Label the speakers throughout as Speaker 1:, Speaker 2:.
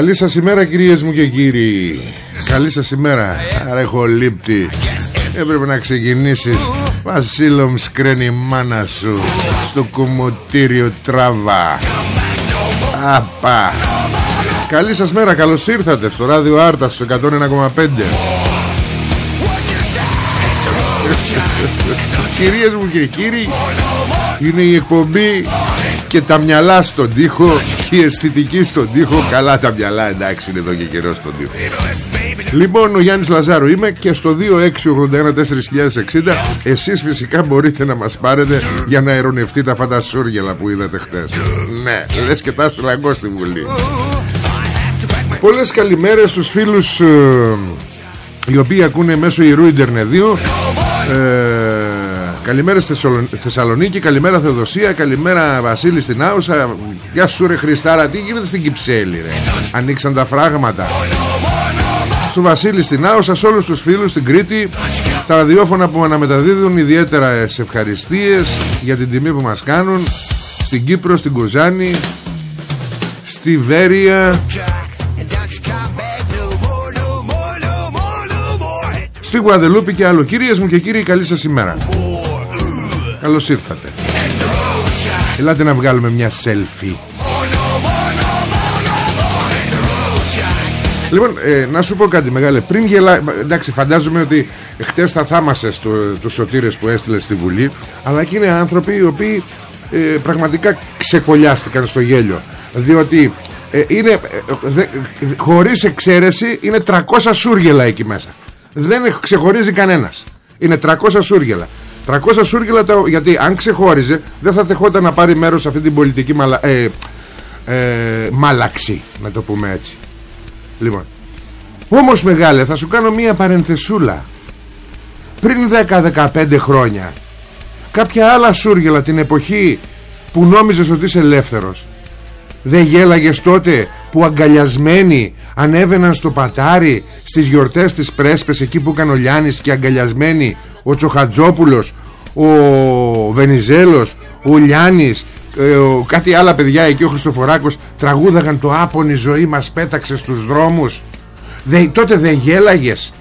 Speaker 1: Καλή σας ημέρα κυρίες μου και κύριοι. Καλή σας ημέρα. Άρα έχω λείπτη Έπρεπε να ξεκινήσεις Βασίλο μσκρένει η μάνα σου Στο κομμωτήριο τράβα. Απα. Καλή σας μέρα Καλώς ήρθατε στο ράδιο Άρτα Στο 101,5 Κυρίες μου και κύριοι Είναι η εκπομπή και τα μυαλά στον τοίχο και η αισθητική στον τοίχο. Καλά τα μυαλά εντάξει είναι εδώ και καιρό στον τοίχο. Λοιπόν ο Γιάννης Λαζάρου είμαι και στο 26814060 εσείς φυσικά μπορείτε να μας πάρετε για να ερωνευτείτε αυτά τα σούργελα που είδατε χθες. Ναι λες και τα έστειλα εγώ στη Βουλή. Πολλές καλημέρες στους φίλους ε, οι οποίοι ακούνε μέσω Ιερού Ιντερνεδίου. Ε, Καλημέρα στη Θεσσαλονίκη, καλημέρα Θεοδοσία, καλημέρα Βασίλη στην Άουσα. Γεια σου ρε Χριστάρα, τι γίνεται στην Κυψέλη ρε; Ανοίξαν τα φράγματα. Στο Βασίλη στην Άουσα, σε όλους τους φίλους στην Κρήτη, στα ραδιόφωνα που αναμεταδίδουν ιδιαίτερα σε ευχαριστίες για την τιμή που μας κάνουν, στην Κύπρο, στην Κοζάνη, στη Βέρεια, στη Γουαδελούπη και άλλο. Κυρίες μου και κύριοι, καλή σας ημέρα. Καλώς ήρθατε. Ελάτε να βγάλουμε μια selfie. Λοιπόν, ε, να σου πω κάτι μεγάλε. Πριν γελά... Εντάξει, φαντάζομαι ότι Χτες θα θάμασες το, τους σωτήρες που έστειλε στη Βουλή Αλλά και είναι άνθρωποι οι οποίοι ε, Πραγματικά ξεκολλιάστηκαν στο γέλιο. Διότι ε, είναι, ε, δε, χωρίς εξαίρεση Είναι 300 σούργελα εκεί μέσα. Δεν ξεχωρίζει κανένας. Είναι 300 σούργελα 300 σούργελα γιατί αν ξεχώριζε δεν θα δεχόταν να πάρει μέρος σε αυτή την πολιτική μαλα, ε, ε, μάλαξη να το πούμε έτσι. Λοιπόν όμως μεγάλε θα σου κάνω μία παρενθεσούλα. Πριν 10-15 χρόνια κάποια άλλα σούργελα την εποχή που νόμιζες ότι είσαι ελεύθερος δεν γέλαγες τότε που αγκαλιασμένοι ανέβαιναν στο πατάρι στις γιορτές της Πρέσπες εκεί που έκανε ο Λιάνης και αγκαλιασμένοι ο Τσοχατζόπουλος ο Βενιζέλος ο Λιάνης ε, ο, κάτι άλλα παιδιά εκεί ο Χριστοφοράκος τραγούδαγαν το άπονη ζωή μας πέταξε στους δρόμους Δε, τότε δεν γέλαγες.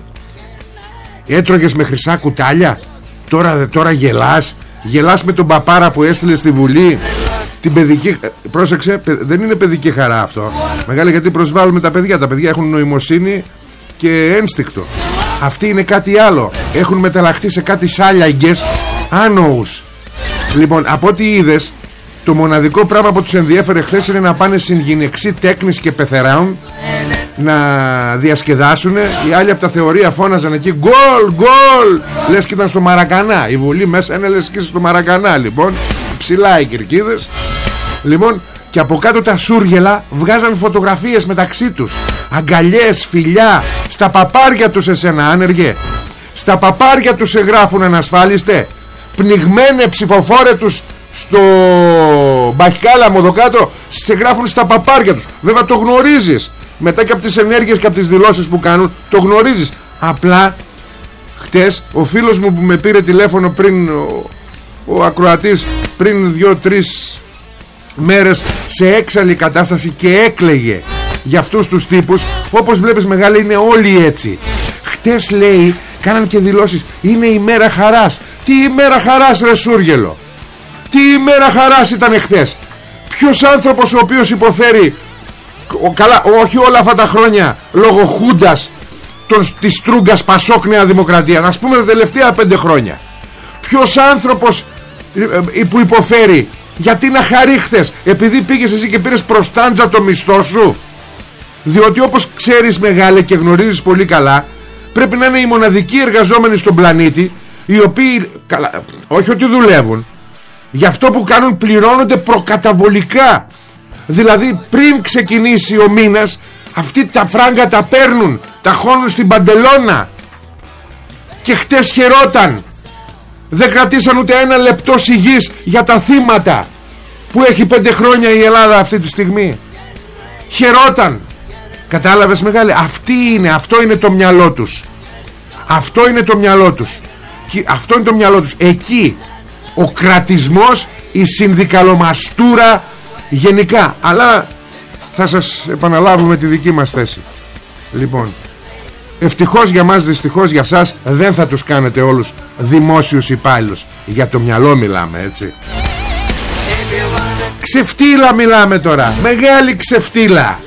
Speaker 1: Έτρωγες με χρυσά κουτάλια. Τώρα, τώρα γελάς. Γελάς με τον παπάρα που έστειλε στη Βουλή. Την παιδική ε, πρόσεξε δεν είναι παιδική χαρά αυτό. Μεγάλη γιατί προσβάλλουμε τα παιδιά. Τα παιδιά έχουν νοημοσύνη και ένστικτο αυτοί είναι κάτι άλλο. Έχουν μεταλλαχθεί σε κάτι σάλιαγκες Άνοους Λοιπόν από ό,τι είδες Το μοναδικό πράγμα που τους ενδιέφερε χθες Είναι να πάνε στην γυναεξή τέκνης και πεθεράουν Να διασκεδάσουν. Οι άλλοι από τα θεωρία φώναζαν εκεί Γκολ γκολ! Λες και ήταν στο Μαρακανά. Η Βουλή μέσα είναι λες και στο Μαρακανά Λοιπόν. Ψηλά οι κυρκίδες Λοιπόν και από κάτω τα σούργελα βγάζαν φωτογραφίες μεταξύ τους. Αγκαλιές, φιλιά Στα παπάρια τους εσένα άνεργε. Στα παπάρια τους σε γράφουν ανασφάλιστε πνιγμένε ψηφοφόρε τους στο μπαχικάλαμο εδώ κάτω σε γράφουν στα παπάρια τους. Βέβαια το γνωρίζεις. Μετά και από τις ενέργειες και από τις δηλώσεις που κάνουν το γνωρίζεις. Απλά χτες ο φίλος μου που με πήρε τηλέφωνο πριν ο, ο ακροατής πριν δύο-τρεις μέρες σε έξαλλη κατάσταση και έκλαιγε για αυτούς τους τύπους όπως βλέπεις μεγάλη είναι όλοι έτσι. Χτες λέει κάναν και δηλώσεις είναι η μέρα χαράς τι ημέρα χαράς ρε Σούργελο Τι ημέρα χαράς ήταν χθες Ποιος άνθρωπος ο οποίος υποφέρει ο, καλά, όχι όλα αυτά τα χρόνια Λόγω χούντας τον, Της Τρούγκας Πασόκ Νέα Δημοκρατία Να πούμε τα τελευταία πέντε χρόνια. Ποιος άνθρωπος ε, ε, Που υποφέρει Γιατί να χαρεί χθες Επειδή πήγες εσύ και πήρες προστάντζα το μισθό σου; Διότι όπως ξέρεις μεγάλε και γνωρίζεις πολύ καλά Πρέπει να είναι οι μοναδικοί εργαζόμενοι στον πλανήτη οι οποίοι καλά, όχι ότι δουλεύουν για αυτό που κάνουν πληρώνονται προκαταβολικά. Δηλαδή πριν ξεκινήσει ο μήνας αυτοί τα φράγκα τα παίρνουν τα χώνουν στην παντελώνα. Και χτες χαιρόταν. Δεν κρατήσαν ούτε ένα λεπτό σιγής για τα θύματα που έχει πέντε χρόνια η Ελλάδα αυτή τη στιγμή. Χαιρόταν κατάλαβες μεγάλη; Αυτή είναι αυτό είναι το μυαλό τους. Αυτό είναι το μυαλό τους. Αυτό είναι το μυαλό τους. Εκεί ο κρατισμός η συνδικαλομαστούρα γενικά. Αλλά θα σας επαναλάβουμε τη δική μας θέση. Λοιπόν ευτυχώς για μας δυστυχώς για σας δεν θα τους κάνετε όλους δημόσιους υπάλληλους. Για το μυαλό μιλάμε έτσι. Ξεφτύλα μιλάμε τώρα. Μεγάλη ξεφτύλα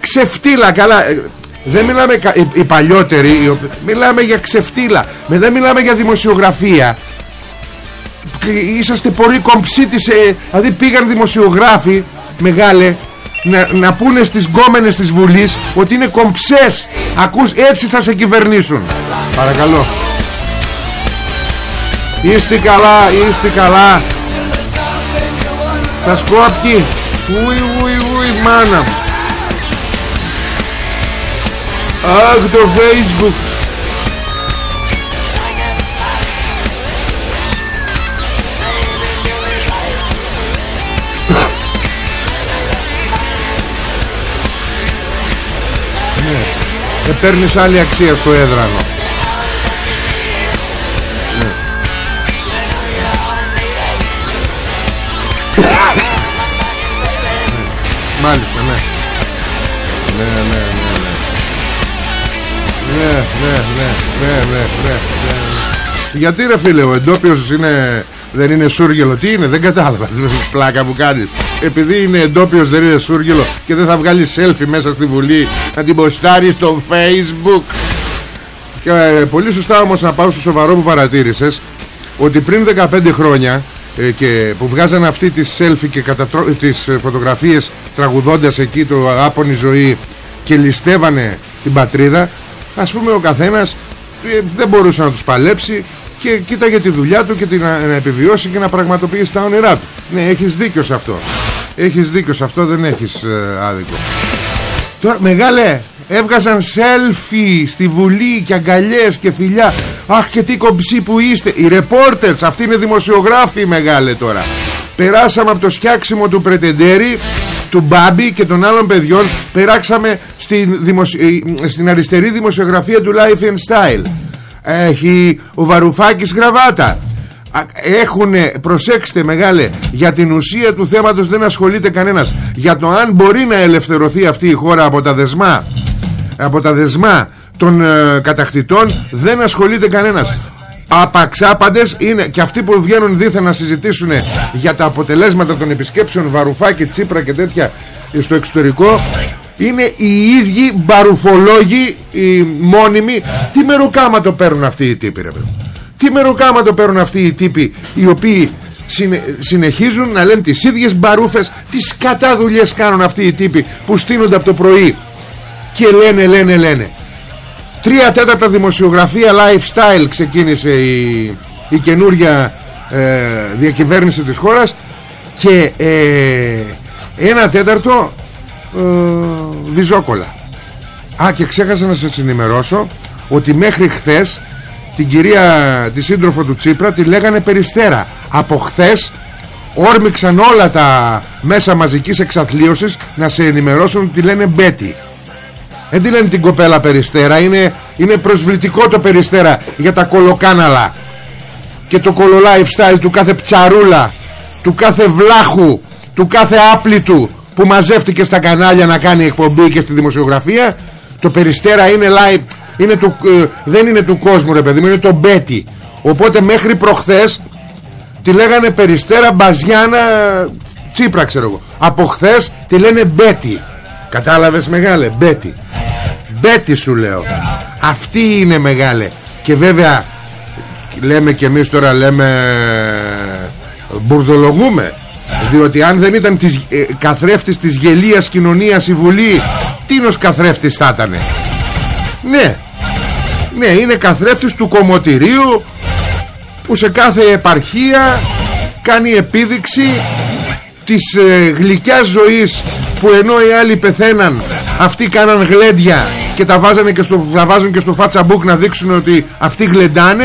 Speaker 1: ξεφτύλα καλά. Δεν μιλάμε οι, οι παλιότεροι Μιλάμε για ξεφτύλα. Δεν μιλάμε για δημοσιογραφία. Είσαστε πολύ κομψίτης ε, Δηλαδή πήγαν δημοσιογράφοι Μεγάλε να, να πούνε στις γκόμενες της Βουλής Ότι είναι κομψές. Ακούς έτσι θα σε κυβερνήσουν. Παρακαλώ. Είστε καλά Είστε καλά. Θα σκόπει Ουι ουι ουι μάνα μου Αχ το facebook. Ναι, δεν παίρνεις άλλη αξία στο έδρανο. Ναι. Μάλιστα ναι. Ναι ναι ναι ναι, ναι, ναι, ναι, ναι, ναι, Γιατί ρε φίλε ο εντόπιος είναι, δεν είναι σούργελο. Τι είναι δεν κατάλαβα. Πλάκα που κάνεις. Επειδή είναι εντόπιος δεν είναι σούργελο Και δεν θα βγάλει selfie μέσα στη Βουλή Να την ποστάρεις στο facebook. Και ε, πολύ σωστά όμως να πάω στο σοβαρό που παρατήρησες Ότι πριν 15 χρόνια ε, και που βγάζανε αυτή τη selfie και κατατρώ... τις ε, φωτογραφίες τραγουδώντας εκεί το άπονη ζωή και ληστεύανε την πατρίδα ας πούμε ο καθένας ε, δεν μπορούσε να τους παλέψει και κοίταγε τη δουλειά του και την, να επιβιώσει και να πραγματοποιήσει τα όνειρά του. Ναι έχεις δίκιο σε αυτό. Έχεις δίκιο σε αυτό δεν έχεις ε, άδικο. Τώρα μεγάλε έβγαζαν σέλφι στη Βουλή και αγκαλιές και φιλιά. Αχ και τι κομψή που είστε. Οι ρεπόρτερς αυτοί είναι δημοσιογράφοι μεγάλε τώρα. Περάσαμε από το σκιάξιμο του Πρετεντέρη του Μπάμπη και των άλλων παιδιών περάξαμε στην, ε, στην αριστερή δημοσιογραφία του Life and Style. Έχει ο Βαρουφάκης γραβάτα. Έχουν προσέξτε μεγάλε για την ουσία του θέματος δεν ασχολείται κανένας. Για το αν μπορεί να ελευθερωθεί αυτή η χώρα από τα δεσμά από τα δεσμά των ε, κατακτητών δεν ασχολείται κανένας Απαξάπαντες είναι και αυτοί που βγαίνουν δίθεν να συζητήσουν για τα αποτελέσματα των επισκέψεων Βαρουφάκη, Τσίπρα και τέτοια στο εξωτερικό είναι οι ίδιοι μπαρουφολόγοι οι μόνιμοι. Τι μεροκάματο παίρνουν αυτοί οι τύποι ρε τι μεροκάματο παίρνουν αυτοί οι τύποι οι οποίοι συνεχίζουν να λένε τις ίδιες μπαρούφες τις σκατά δουλειές κάνουν αυτοί οι τύποι που στείνονται από το πρωί και λένε λένε λένε Τρία τέταρτα δημοσιογραφία lifestyle ξεκίνησε η, η καινούργια ε, διακυβέρνηση της χώρας και ε, ένα τέταρτο ε, βυζόκολα. Α και ξέχασα να σας ενημερώσω ότι μέχρι χθες την κυρία τη σύντροφο του Τσίπρα τη λέγανε Περιστέρα από χθες όρμηξαν όλα τα μέσα μαζικής εξαθλίωσης να σε ενημερώσουν ότι τη λένε Μπέτι δεν τη λένε την κοπέλα Περιστέρα; Είναι, είναι προσβλητικό το Περιστέρα για τα κολοκάναλα. Και το κολο lifestyle του κάθε ψαρούλα του κάθε βλάχου του κάθε άπλητου που μαζεύτηκε στα κανάλια να κάνει εκπομπή και στη δημοσιογραφία το Περιστέρα είναι live είναι του, ε, δεν είναι του κόσμου ρε παιδί μου είναι το Μπέτι. Οπότε μέχρι προχθές τη λέγανε Περιστέρα Μπαζιάνα Τσίπρα ξέρω εγώ. Από χθες τη λένε Μπέτι. Κατάλαβες μεγάλε Μπέτι Μπέτι σου λέω. Αυτή είναι μεγάλε και βέβαια λέμε και εμείς τώρα λέμε μπουρδολογούμε. Διότι αν δεν ήταν της, ε, καθρέφτης της γελίας κοινωνίας η Βουλή τίνος καθρέφτης θα ήταν ναι. Ναι είναι καθρέφτης του κομμωτηρίου που σε κάθε επαρχία κάνει επίδειξη της ε, γλυκιάς ζωής που ενώ οι άλλοι πεθαίναν αυτοί κάναν γλέντια και τα, βάζανε και στο, τα βάζουν και στο φατσαμπούκ να δείξουν ότι αυτοί γλεντάνε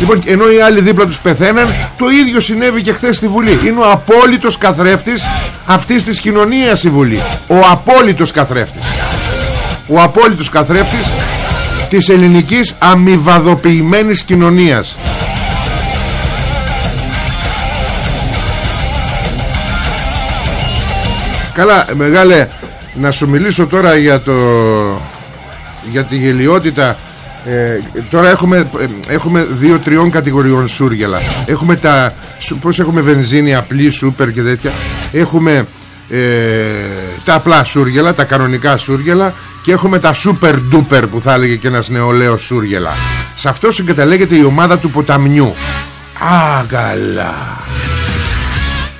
Speaker 1: Λοιπόν, ενώ οι άλλοι δίπλα τους πεθαίναν, το ίδιο συνέβη και χθες στη Βουλή. Είναι ο απόλυτος καθρέφτης αυτής της κοινωνίας η Βουλή. Ο απόλυτος καθρέφτης. Ο απόλυτος καθρέφτης της ελληνικής αμοιβαδοποιημένης κοινωνίας. Καλά, μεγάλε, να σου μιλήσω τώρα για το... για τη γελιότητα ε, τώρα έχουμε, ε, έχουμε δύο-τριών κατηγοριών σούργελα. Έχουμε τα. Πώς έχουμε βενζίνη, απλή, σούπερ και τέτοια. Έχουμε ε, τα απλά σούργελα, τα κανονικά σούργελα. Και έχουμε τα super duper που θα έλεγε και ένας νεολαίος σούργελα. Σε αυτό συγκαταλέγεται η ομάδα του ποταμιού. Αγκαλά.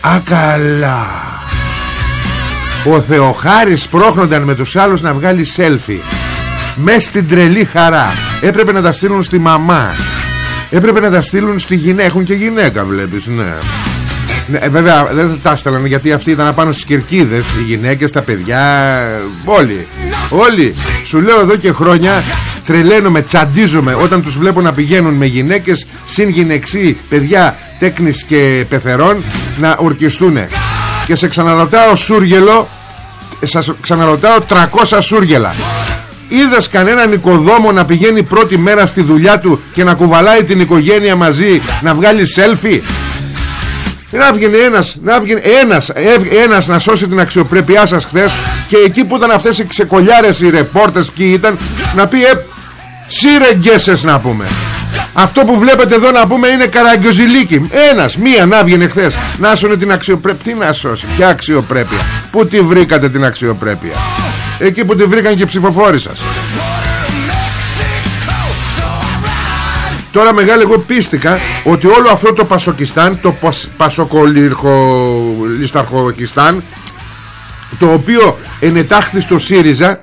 Speaker 1: Αγκαλά. Ο Θεοχάρης πρόχνονταν με τους άλλους να βγάλει selfie Μες στην τρελή χαρά. Έπρεπε να τα στείλουν στη μαμά. Έπρεπε να τα στείλουν στη γυναίκα. Έχουν και γυναίκα βλέπεις ναι. ναι ε, βέβαια δεν τα στέλνουν γιατί αυτοί ήταν πάνω στις κερκίδες Οι γυναίκες, τα παιδιά Όλοι. Όλοι. Σου λέω εδώ και χρόνια Τρελαίνομαι, τσαντίζομαι Όταν τους βλέπω να πηγαίνουν με γυναίκες Συν γυναιξί παιδιά τέκνης και πεθερών Να ορκιστούν Και σε ξαναρωτάω σούργελο Σας ξαναρωτάω 300 σούργελα Είδες κανέναν οικοδόμο να πηγαίνει πρώτη μέρα στη δουλειά του και να κουβαλάει την οικογένεια μαζί να βγάλει selfie; Να βγαίνει ένας, να βγαίνει ένας, ένας να σώσει την αξιοπρέπειά σας χθες και εκεί που ήταν αυτές οι ξεκολιάρες οι ρεπόρτες ποιοι ήταν να πει ε, σύρεγγέσες να πούμε αυτό που βλέπετε εδώ να πούμε είναι καραγκιοζηλίκι. Ένας, μία να βγαίνει χθες Να σώνε την αξιοπρέπεια Τι να σώσει, ποια αξιοπρέπεια. Πού τη βρήκατε την αξιοπρέπεια; Εκεί που τη βρήκαν και οι ψηφοφόροι σας. Τώρα μεγάλη εγώ πίστηκα ότι όλο αυτό το Πασοκιστάν Το Πασοκολισταρχοκιστάν Το οποίο ενετάχθη στο ΣΥΡΙΖΑ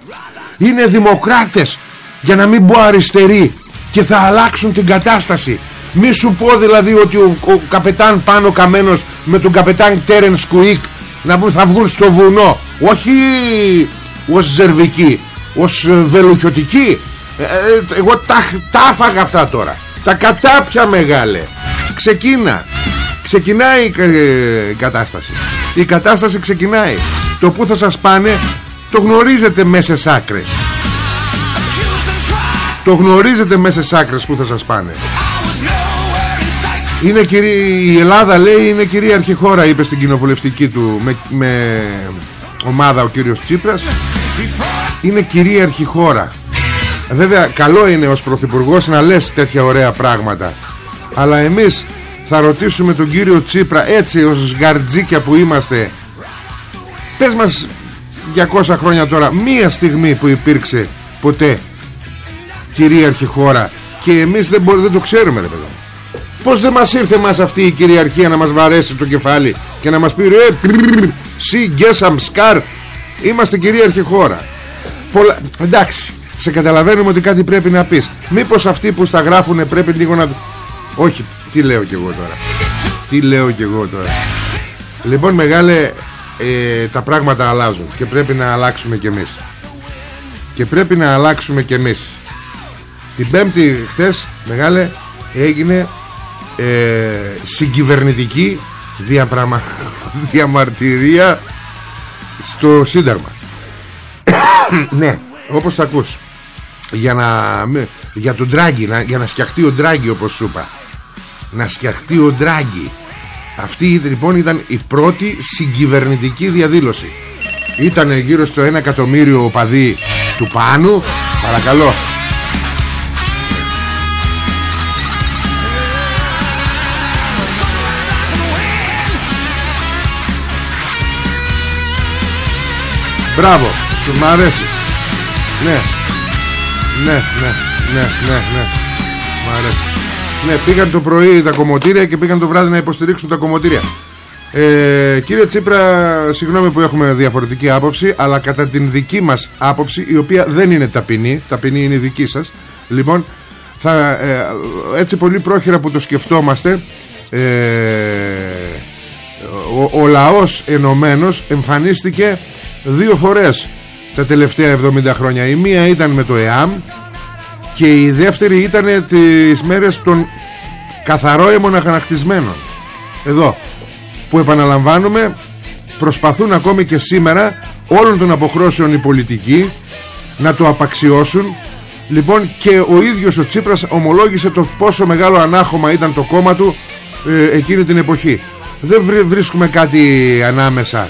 Speaker 1: Είναι δημοκράτες. Για να μην πω αριστεροί Και θα αλλάξουν την κατάσταση. Μη σου πω δηλαδή ότι ο, ο καπετάν πάνω καμένος Με τον καπετάν Τέρεν Σκουίκ Να πούμε θα βγουν στο βουνό. Όχι ως ζερβική ως ε, βελουχιωτική ε, ε, εγώ τα, τα φάγα αυτά τώρα. Τα κατάπια μεγάλε. Ξεκίνα. Ξεκινάει η κατάσταση. Η κατάσταση ξεκινάει. Το που θα σας πάνε το γνωρίζετε μέσα σε άκρες. Το γνωρίζετε μέσα σε άκρες που θα σας πάνε. Είναι η Ελλάδα λέει είναι κυρίαρχη χώρα είπε στην κοινοβουλευτική του με, με ομάδα ο κύριος Τσίπρας. Είναι κυρίαρχη χώρα. Βέβαια καλό είναι ως πρωθυπουργός να λες τέτοια ωραία πράγματα. Αλλά εμείς θα ρωτήσουμε τον κύριο Τσίπρα έτσι ως γαρτζίκια που είμαστε πες μας 200 χρόνια τώρα μία στιγμή που υπήρξε ποτέ κυρίαρχη χώρα και εμείς δεν, δεν το ξέρουμε ρε παιδό Πως δεν μας ήρθε μας αυτή η κυριαρχία να μας βαρέσει το κεφάλι και να μας πει ρε σι γκέσαμ σκάρ είμαστε κυρίαρχη χώρα. Πολλα... εντάξει σε καταλαβαίνουμε ότι κάτι πρέπει να πεις. Μήπως αυτοί που στα γράφουν πρέπει λίγο να όχι τι λέω κι εγώ τώρα. Τι λέω κι εγώ τώρα. Λοιπόν μεγάλε ε, τα πράγματα αλλάζουν και πρέπει να αλλάξουμε κι εμείς. Και πρέπει να αλλάξουμε κι εμείς. Την πέμπτη χθες μεγάλε έγινε ε, συγκυβερνητική διαπραμα... διαμαρτυρία στο Σύνταγμα. Ναι όπως τα ακούς. Για, να, για τον Ντράγκη για να σκιαχτεί ο Ντράγκη όπως σου είπα. Να σκιαχτεί ο Ντράγκη. Αυτή λοιπόν ήταν η πρώτη συγκυβερνητική διαδήλωση. Ήταν γύρω στο 1 εκατομμύριο παδί του Πάνου. Παρακαλώ Μπράβο, σου μ' αρέσει. Ναι. Ναι, ναι, ναι, ναι, ναι. Μ' αρέσει. Ναι, πήγαν το πρωί τα κομμωτήρια και πήγαν το βράδυ να υποστηρίξουν τα κομμωτήρια. Ε, Κύριε Τσίπρα, συγγνώμη που έχουμε διαφορετική άποψη Αλλά κατά την δική μας άποψη Η οποία δεν είναι ταπεινή Ταπεινή είναι η δική σας Λοιπόν, θα, ε, έτσι πολύ πρόχειρα που το σκεφτόμαστε ε, ο, ο λαός ενωμένος εμφανίστηκε δύο φορές τα τελευταία 70 χρόνια. Η μία ήταν με το ΕΑΜ και η δεύτερη ήταν τις μέρες των καθαρόαιμων αγανακτισμένων εδώ που επαναλαμβάνουμε προσπαθούν ακόμη και σήμερα όλων των αποχρώσεων οι πολιτικοί να το απαξιώσουν. Λοιπόν και ο ίδιος ο Τσίπρας ομολόγησε το πόσο μεγάλο ανάχωμα ήταν το κόμμα του ε, εκείνη την εποχή. Δεν βρίσκουμε κάτι ανάμεσα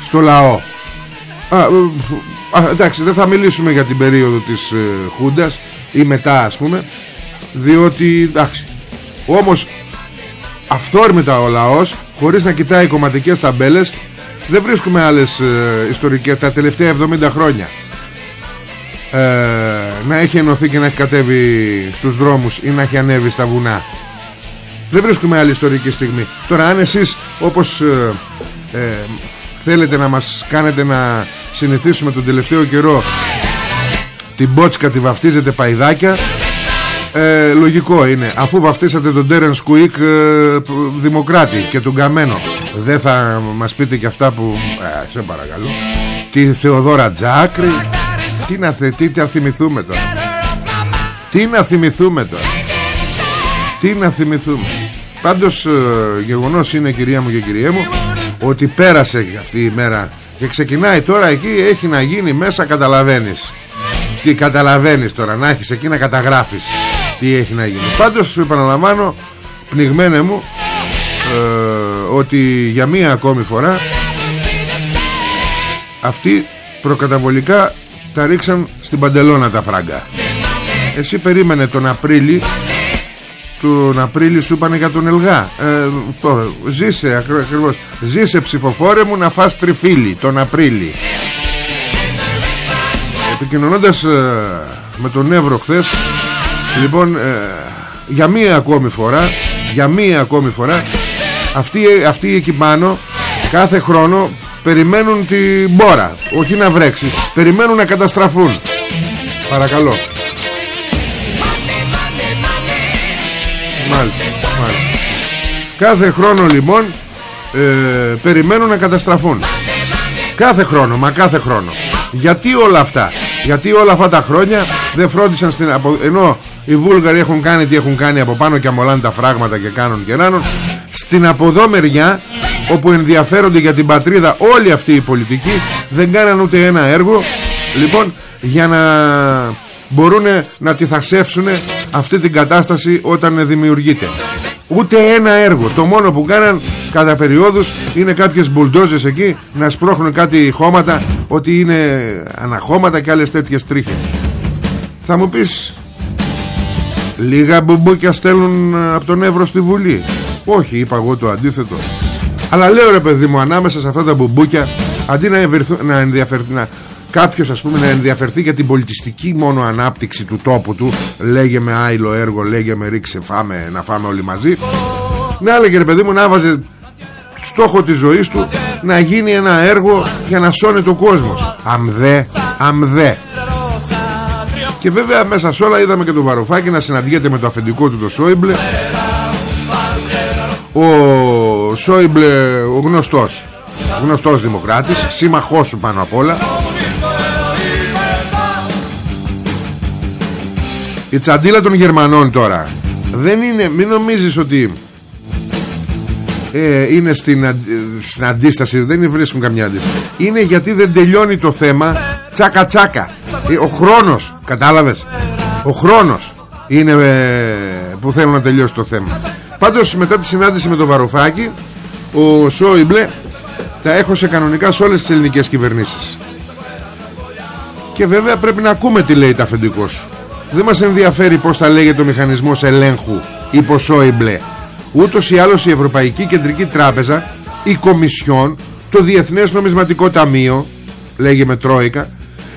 Speaker 1: στο λαό. Α, ε, α, εντάξει δεν θα μιλήσουμε για την περίοδο της ε, Χούντας ή μετά ας πούμε διότι εντάξει όμως αυθόρμητα ο λαός χωρίς να κοιτάει κομματικές ταμπέλες δεν βρίσκουμε άλλες ε, ιστορικές τα τελευταία 70 χρόνια. Ε, να έχει ενωθεί και να έχει κατέβει στους δρόμους ή να έχει ανέβει στα βουνά. Δεν βρίσκουμε άλλη ιστορική στιγμή. Τώρα αν εσείς όπως ε, ε, θέλετε να μας κάνετε να συνηθίσουμε τον τελευταίο καιρό την Μπότσκα τη βαφτίζετε παϊδάκια. Ε, λογικό είναι. Αφού βαφτίσατε τον Τέρεν Σκουίκ ε, Δημοκράτη και τον Καμένο δεν θα μας πείτε και αυτά που ε, σε παρακαλώ. Τη Θεοδόρα Τζάκρη. Τι να, θε, τι, τι να θυμηθούμε τώρα. Τι να θυμηθούμε τώρα. Τι να θυμηθούμε. Πάντως ε, γεγονός είναι κυρία μου και κυρία μου Ότι πέρασε αυτή η μέρα Και ξεκινάει τώρα εκεί Έχει να γίνει μέσα καταλαβαίνεις. Τι καταλαβαίνεις τώρα Να έχεις εκεί να καταγράφεις Τι έχει να γίνει. Πάντως σου επαναλαμβάνω Πνιγμένε μου ε, Ότι για μία ακόμη φορά Αυτοί προκαταβολικά Τα ρίξαν στην παντελώνα τα φράγκα. Εσύ περίμενε τον Απρίλη τον Απρίλη σου είπανε για τον Ελγά. Ε, τώρα, ζήσε ακριβώς. Ζήσε ψηφοφόρε μου να φας τριφύλι τον Απρίλη. Επικοινωνώντας ε, με τον Εύρο χθες λοιπόν ε, για μία ακόμη φορά για μία ακόμη φορά αυτοί, αυτοί εκεί πάνω κάθε χρόνο περιμένουν την μπόρα. Όχι να βρέξει περιμένουν να καταστραφούν. Παρακαλώ Μάλιστα, Κάθε χρόνο λοιπόν ε, περιμένουν να καταστραφούν. Κάθε χρόνο, μα κάθε χρόνο. Γιατί όλα αυτά Γιατί όλα αυτά τα χρόνια δεν φρόντισαν στην Ενώ οι Βούλγαροι έχουν κάνει τι έχουν κάνει από πάνω και αμολάνε τα φράγματα και κάνουν και ράνουν Στην αποδό μεριά Όπου ενδιαφέρονται για την πατρίδα όλοι αυτοί οι πολιτικοί Δεν κάναν ούτε ένα έργο Λοιπόν για να μπορούν να τη θασεύσουν αυτή την κατάσταση όταν δημιουργείται. Ούτε ένα έργο. Το μόνο που κάναν κατά περιόδους είναι κάποιες μπουλντόζες εκεί να σπρώχνουν κάτι χώματα ότι είναι αναχώματα και άλλες τέτοιες τρίχες. Θα μου πεις λίγα μπουμπούκια στέλνουν ε, από τον Εύρο στη Βουλή. Όχι είπα εγώ το αντίθετο. Αλλά λέω ρε παιδί μου ανάμεσα σε αυτά τα μπουμπούκια αντί να, να ενδιαφερθεί να, κάποιος ας πούμε να ενδιαφερθεί για την πολιτιστική μόνο ανάπτυξη του τόπου του λέγε με άειλο έργο λέγε με ρίξε φάμε να φάμε όλοι μαζί. Να έλεγε ρε παιδί μου να βάζε στόχο της ζωής του να γίνει ένα έργο για να σώνει το κόσμος. Αμδέ αμδέ και βέβαια μέσα σε όλα είδαμε και τον Βαρουφάκη να συναντιέται με το αφεντικό του το Σόιμπλε. Ο Σόιμπλε ο γνωστός γνωστός δημοκράτης σύμμαχός σου πάνω απ' όλα η τσαντίλα των Γερμανών τώρα δεν είναι μην νομίζεις ότι ε, είναι στην, στην αντίσταση δεν βρίσκουν καμιά αντίσταση. Είναι γιατί δεν τελειώνει το θέμα τσάκα τσάκα. Ε, ο χρόνος κατάλαβες; Ο χρόνος είναι ε, που θέλουν να τελειώσει το θέμα. Πάντως μετά τη συνάντηση με τον Βαρουφάκη ο Σόιμπλε τα έχωσε κανονικά σε όλες τις ελληνικές κυβερνήσεις. Και βέβαια πρέπει να ακούμε τι λέει τα αφεντικός. σου δεν μας ενδιαφέρει πως θα λέγεται ο μηχανισμός ελέγχου υπό Σόιμπλε ούτως ή άλλως η Ευρωπαϊκή Κεντρική Τράπεζα η Κομισιόν το Διεθνές Νομισματικό Ταμείο λέγε με Τρόικα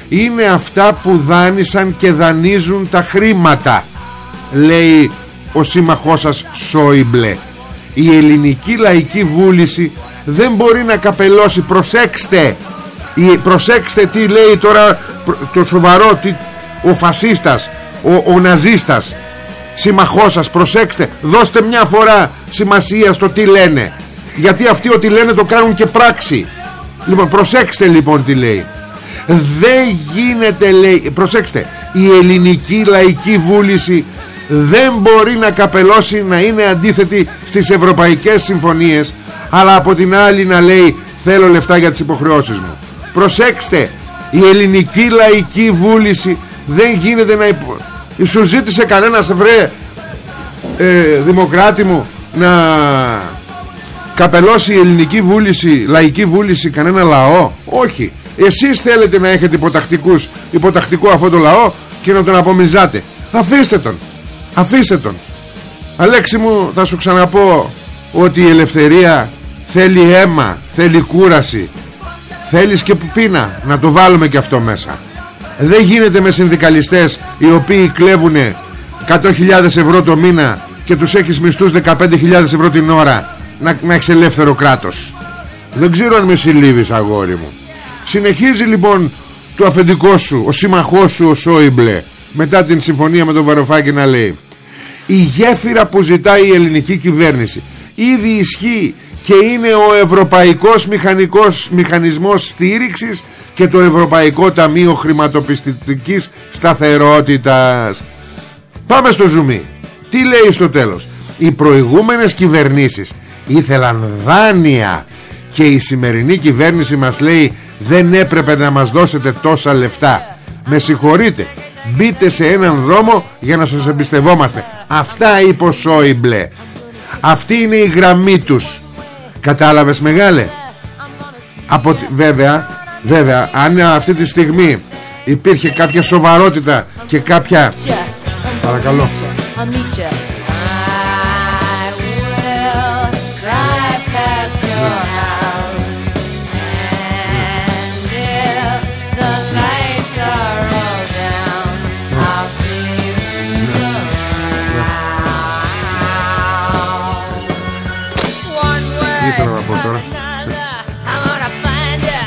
Speaker 1: είναι αυτά που δάνεισαν και δανείζουν τα χρήματα λέει ο σύμμαχός σας Σόιμπλε η ελληνική λαϊκή βούληση δεν μπορεί να καπελώσει προσέξτε η, προσέξτε τι λέει τώρα το σοβαρό τι, ο φασίστας ο, ο ναζίστας συμμαχός σας προσέξτε δώστε μια φορά σημασία στο τι λένε. Γιατί αυτοί ότι λένε το κάνουν και πράξη. Λοιπόν προσέξτε λοιπόν τι λέει. Δεν γίνεται λέει προσέξτε η ελληνική λαϊκή βούληση δεν μπορεί να καπελώσει να είναι αντίθετη στις ευρωπαϊκές συμφωνίες αλλά από την άλλη να λέει θέλω λεφτά για τις υποχρεώσεις μου προσέξτε η ελληνική λαϊκή βούληση δεν γίνεται να υπο... σου ζήτησε κανένας βρε ε, δημοκράτη μου να καπελώσει η ελληνική βούληση λαϊκή βούληση κανένα λαό; Όχι. Εσείς θέλετε να έχετε υποτακτικούς υποτακτικό αυτό το λαό και να τον απομιζάτε αφήστε τον. Αφήστε τον. Αλέξη μου θα σου ξαναπώ ότι η ελευθερία θέλει αίμα θέλει κούραση. Θέλεις και πείνα να το βάλουμε και αυτό μέσα δεν γίνεται με συνδικαλιστές οι οποίοι κλέβουν 100.000 ευρώ το μήνα και τους έχεις μισθούς 15.000 ευρώ την ώρα να, να έχεις ελεύθερο κράτος. Δεν ξέρω αν με συλλήβεις αγόρι μου. Συνεχίζει λοιπόν το αφεντικό σου ο σύμμαχός σου ο Σόιμπλε μετά την συμφωνία με τον Βαροφάκη να λέει η γέφυρα που ζητάει η ελληνική κυβέρνηση ήδη ισχύει και είναι ο Ευρωπαϊκός Μηχανικός Μηχανισμός Στήριξης και το Ευρωπαϊκό Ταμείο Χρηματοπιστικής Σταθερότητας. Πάμε στο ζουμί τι λέει στο τέλος; Οι προηγούμενες κυβερνήσεις ήθελαν δάνεια και η σημερινή κυβέρνηση μας λέει δεν έπρεπε να μας δώσετε τόσα λεφτά. Με συγχωρείτε μπείτε σε έναν δρόμο για να σας εμπιστευόμαστε. Αυτά είπε ο Σόιμπλε αυτή είναι η γραμμή τους. Κατάλαβες μεγάλε; Από, βέβαια βέβαια αν αυτή τη στιγμή υπήρχε κάποια σοβαρότητα και κάποια παρακαλώ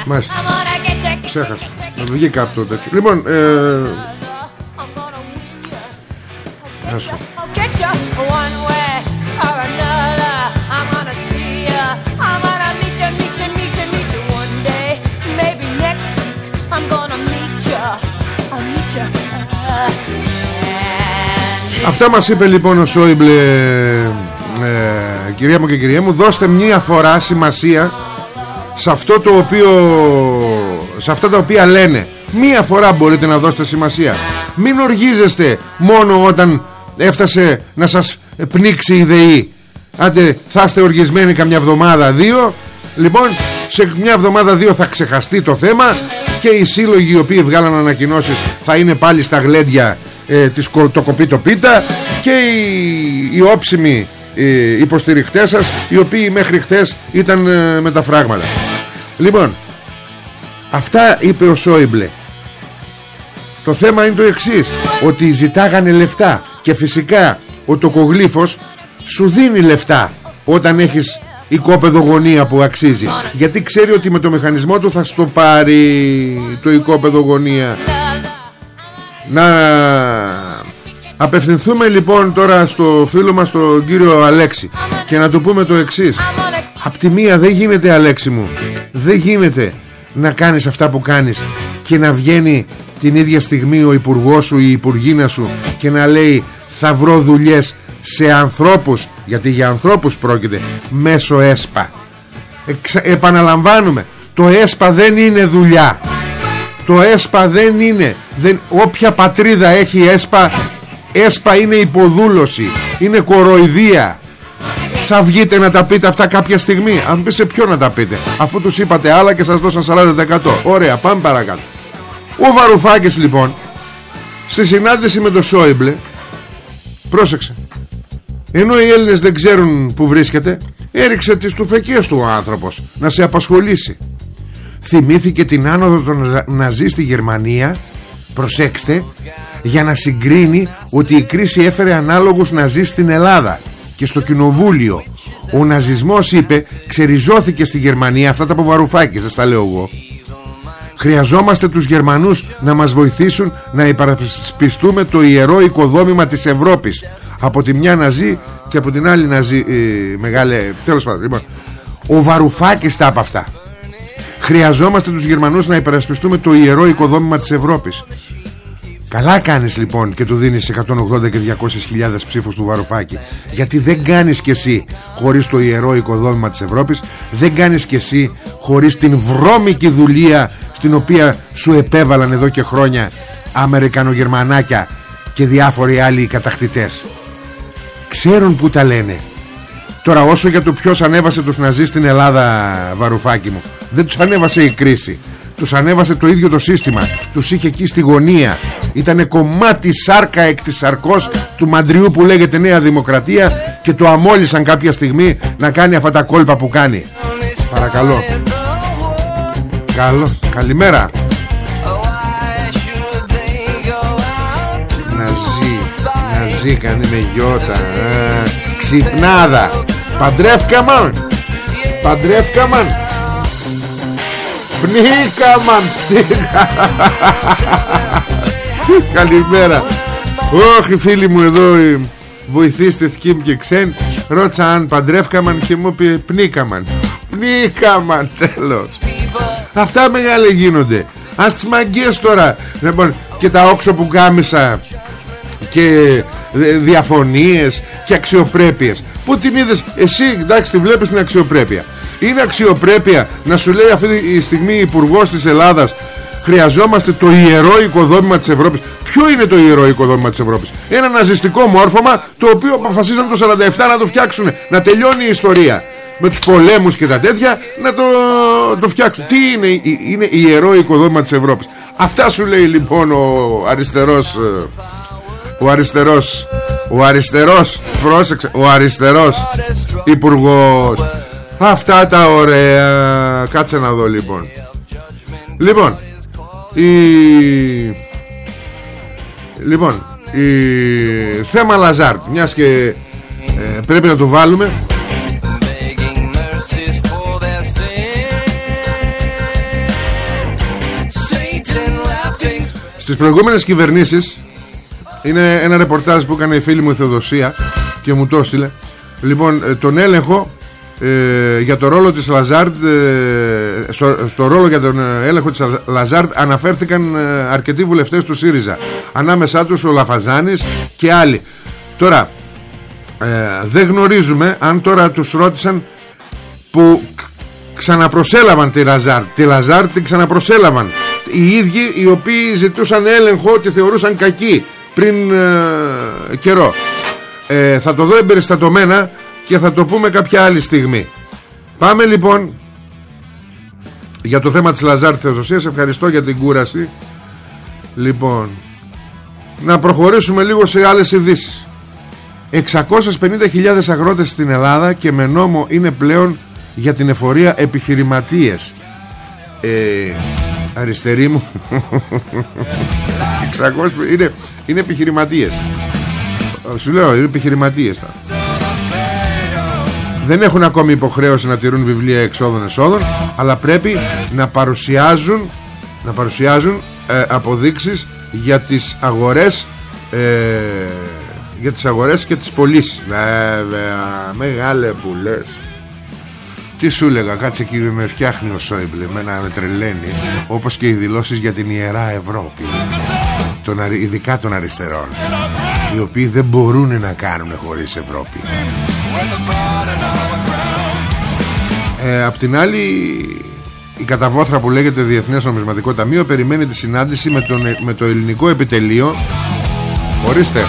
Speaker 1: Μάλιστα. Ξέχασα. Να βγει από το τέτοιο. Λοιπόν, ε... Άσο. Αυτά μας είπε λοιπόν ο Σόιμπλε ε, Κυρία μου και κυρία μου Δώστε μια φορά σημασία σε αυτό το οποίο σε αυτά τα οποία λένε μία φορά μπορείτε να δώσετε σημασία. Μην οργίζεστε μόνο όταν έφτασε να σας πνίξει η ΔΕΗ. Άντε θα είστε οργισμένοι καμιά εβδομάδα δύο. Λοιπόν σε μια εβδομάδα δύο θα ξεχαστεί το θέμα και οι σύλλογοι οι οποίοι βγάλαν ανακοινώσεις θα είναι πάλι στα γλέντια ε, της, το κοπί το πίτα και οι, οι όψιμοι οι υποστηριχτές σας οι οποίοι μέχρι χθες ήταν ε, με τα φράγματα. Λοιπόν αυτά είπε ο Σόιμπλε. Το θέμα είναι το εξής ότι ζητάγανε λεφτά και φυσικά ο τοκογλύφος σου δίνει λεφτά όταν έχεις οικόπεδο γωνία που αξίζει. Γιατί ξέρει ότι με το μηχανισμό του θα στο πάρει το οικόπεδο γωνία. Να Απευθυνθούμε λοιπόν τώρα στο φίλο μας τον κύριο Αλέξη. Και να του πούμε το εξής. Απ' τη μία δεν γίνεται Αλέξη μου. Δεν γίνεται να κάνεις αυτά που κάνεις και να βγαίνει την ίδια στιγμή ο υπουργός σου ή η υπουργίνα σου και να λέει θα βρω δουλειές σε ανθρώπους γιατί για ανθρώπους πρόκειται μέσω ΕΣΠΑ Εξα, επαναλαμβάνουμε το ΕΣΠΑ δεν είναι δουλειά. Το ΕΣΠΑ δεν είναι δεν, όποια πατρίδα έχει ΕΣΠΑ ΕΣΠΑ είναι υποδούλωση είναι κοροϊδία θα βγείτε να τα πείτε αυτά κάποια στιγμή. Αν πει σε ποιο να τα πείτε. Αφού τους είπατε άλλα και σας δώσαν 40% Ωραία πάμε παρακάτω. Ο Βαρουφάκης λοιπόν Στη συνάντηση με το Σόιμπλε Πρόσεξε. Ενώ οι Έλληνες δεν ξέρουν που βρίσκεται Έριξε τις τουφεκίες του ο άνθρωπος Να σε απασχολήσει. Θυμήθηκε την άνοδο των Ναζί στη Γερμανία Προσέξτε Για να συγκρίνει ότι η κρίση έφερε ανάλογους Ναζί στην Ελλάδα και στο κοινοβούλιο ο ναζισμός είπε ξεριζώθηκε στη Γερμανία αυτά τα Βαρουφάκης δεν στα λέω εγώ. Χρειαζόμαστε τους Γερμανούς να μας βοηθήσουν να υπερασπιστούμε το ιερό οικοδόμημα της Ευρώπης. Από τη μια Ναζί και από την άλλη Ναζί ε, μεγάλη τέλος πάντων λοιπόν, ο Βαρουφάκης τα από αυτά. Χρειαζόμαστε τους Γερμανούς να υπερασπιστούμε το ιερό οικοδόμημα της Ευρώπης Καλά κάνεις λοιπόν και του δίνεις 180 και 200 χιλιάδες ψήφους του Βαρουφάκη. Γιατί δεν κάνεις κι εσύ χωρίς το ιερό οικοδόμημα της Ευρώπης Δεν κάνεις κι εσύ χωρίς την βρώμικη δουλεία Στην οποία σου επέβαλαν εδώ και χρόνια Αμερικανογερμανάκια και διάφοροι άλλοι κατακτητές. Ξέρουν που τα λένε. Τώρα όσο για το ποιος ανέβασε τους Ναζί στην Ελλάδα Βαρουφάκη μου Δεν τους ανέβασε η κρίση τους ανέβασε το ίδιο το σύστημα. Τους είχε εκεί στη γωνία. Ήτανε κομμάτι σάρκα εκ της σαρκός του μαντριού που λέγεται Νέα Δημοκρατία και το αμόλυσαν κάποια στιγμή να κάνει αυτά τα κόλπα που κάνει. Παρακαλώ. Καλό, καλημέρα. Να ζει Να ζει κάνει με γιώτα Ξυπνάδα. Παντρεύκαμαν. Παντρεύκαμαν Πνίκαμαν Καλημέρα. Όχι φίλοι μου εδώ Βοηθήστε θκίμ και ξέν. Ρώτησα αν παντρεύκαμαν και μου είπε πνίκαμαν Πνίκαμαν τέλος. Αυτά μεγάλε γίνονται. Ας τις μαγκίες τώρα. Λοιπόν, Και τα όξο που κάμισα Και διαφωνίες Και αξιοπρέπειες. Πού την είδες; Εσύ εντάξει τη βλέπεις την αξιοπρέπεια Είναι αξιοπρέπεια να σου λέει αυτή τη στιγμή υπουργός της Ελλάδας Χρειαζόμαστε το ιερό οικοδόμημα της Ευρώπης Ποιο είναι το ιερό οικοδόμημα της Ευρώπης; Ένα ναζιστικό μόρφωμα Το οποίο αποφασίζαν το 47 να το φτιάξουν Να τελειώνει η ιστορία. Με τους πολέμους και τα τέτοια Να το, το φτιάξουν. Τι είναι, είναι ιερό οικοδόμημα της Ευρώπης; Αυτά σου λέει λοιπόν ο αριστερός ε, Ο αριστερός Ο αριστερός Πρόσεξε Ο αριστερός Υπουργός Αυτά τα ωραία. Κάτσε να δω λοιπόν. Λοιπόν η... Λοιπόν η... Θέμα Λαζάρτ Μιας και ε, πρέπει να το βάλουμε. Στις προηγούμενες κυβερνήσεις Είναι ένα ρεπορτάζ που έκανε η φίλη μου η Θεοδοσία Και μου το έστειλε. Λοιπόν ε, τον έλεγχο ε, για το ρόλο της Lazard ε, στο, ρόλο για τον έλεγχο της Lazard αναφέρθηκαν ε, αρκετοί βουλευτές του ΣΥΡΙΖΑ. Ανάμεσά τους ο Λαφαζάνης και άλλοι. Τώρα ε, δεν γνωρίζουμε αν τώρα τους ρώτησαν που ξαναπροσέλαβαν τη Lazard τη Lazard την ξαναπροσέλαβαν. Οι ίδιοι οι οποίοι ζητούσαν έλεγχο και θεωρούσαν κακή πριν καιρό. Θα το δω εμπεριστατωμένα και θα το πούμε κάποια άλλη στιγμή. Πάμε λοιπόν για το θέμα της Λαζάρ Θεοδοσίας. Ευχαριστώ για την κούραση. Λοιπόν Να προχωρήσουμε λίγο σε άλλες ειδήσεις. 650.000 αγρότες στην Ελλάδα και με νόμο είναι πλέον για την εφορία επιχειρηματίες. Ε, Αριστερή μου. 600, είναι, είναι επιχειρηματίες. Σου λέω είναι επιχειρηματίες δεν έχουν ακόμη υποχρέωση να τηρούν βιβλία εξόδων-εσόδων αλλά πρέπει να παρουσιάζουν να παρουσιάζουν ε, αποδείξεις για τις αγορές ε, για τις αγορές και τις πωλήσεις. βέβαια μεγάλε που λες τι σου έλεγα κάτσε εκεί με φτιάχνει ο Σόιμπλε Μένα με τρελαίνει Όπως και οι δηλώσεις για την Ιερά Ευρώπη. Τον, Ειδικά των αριστερών οι οποίοι δεν μπορούν να κάνουν χωρίς Ευρώπη ε, Απ' την άλλη η καταβόθρα που λέγεται Διεθνές Νομισματικό Ταμείο περιμένει τη συνάντηση με, τον, με το ελληνικό επιτελείο. Ορίστε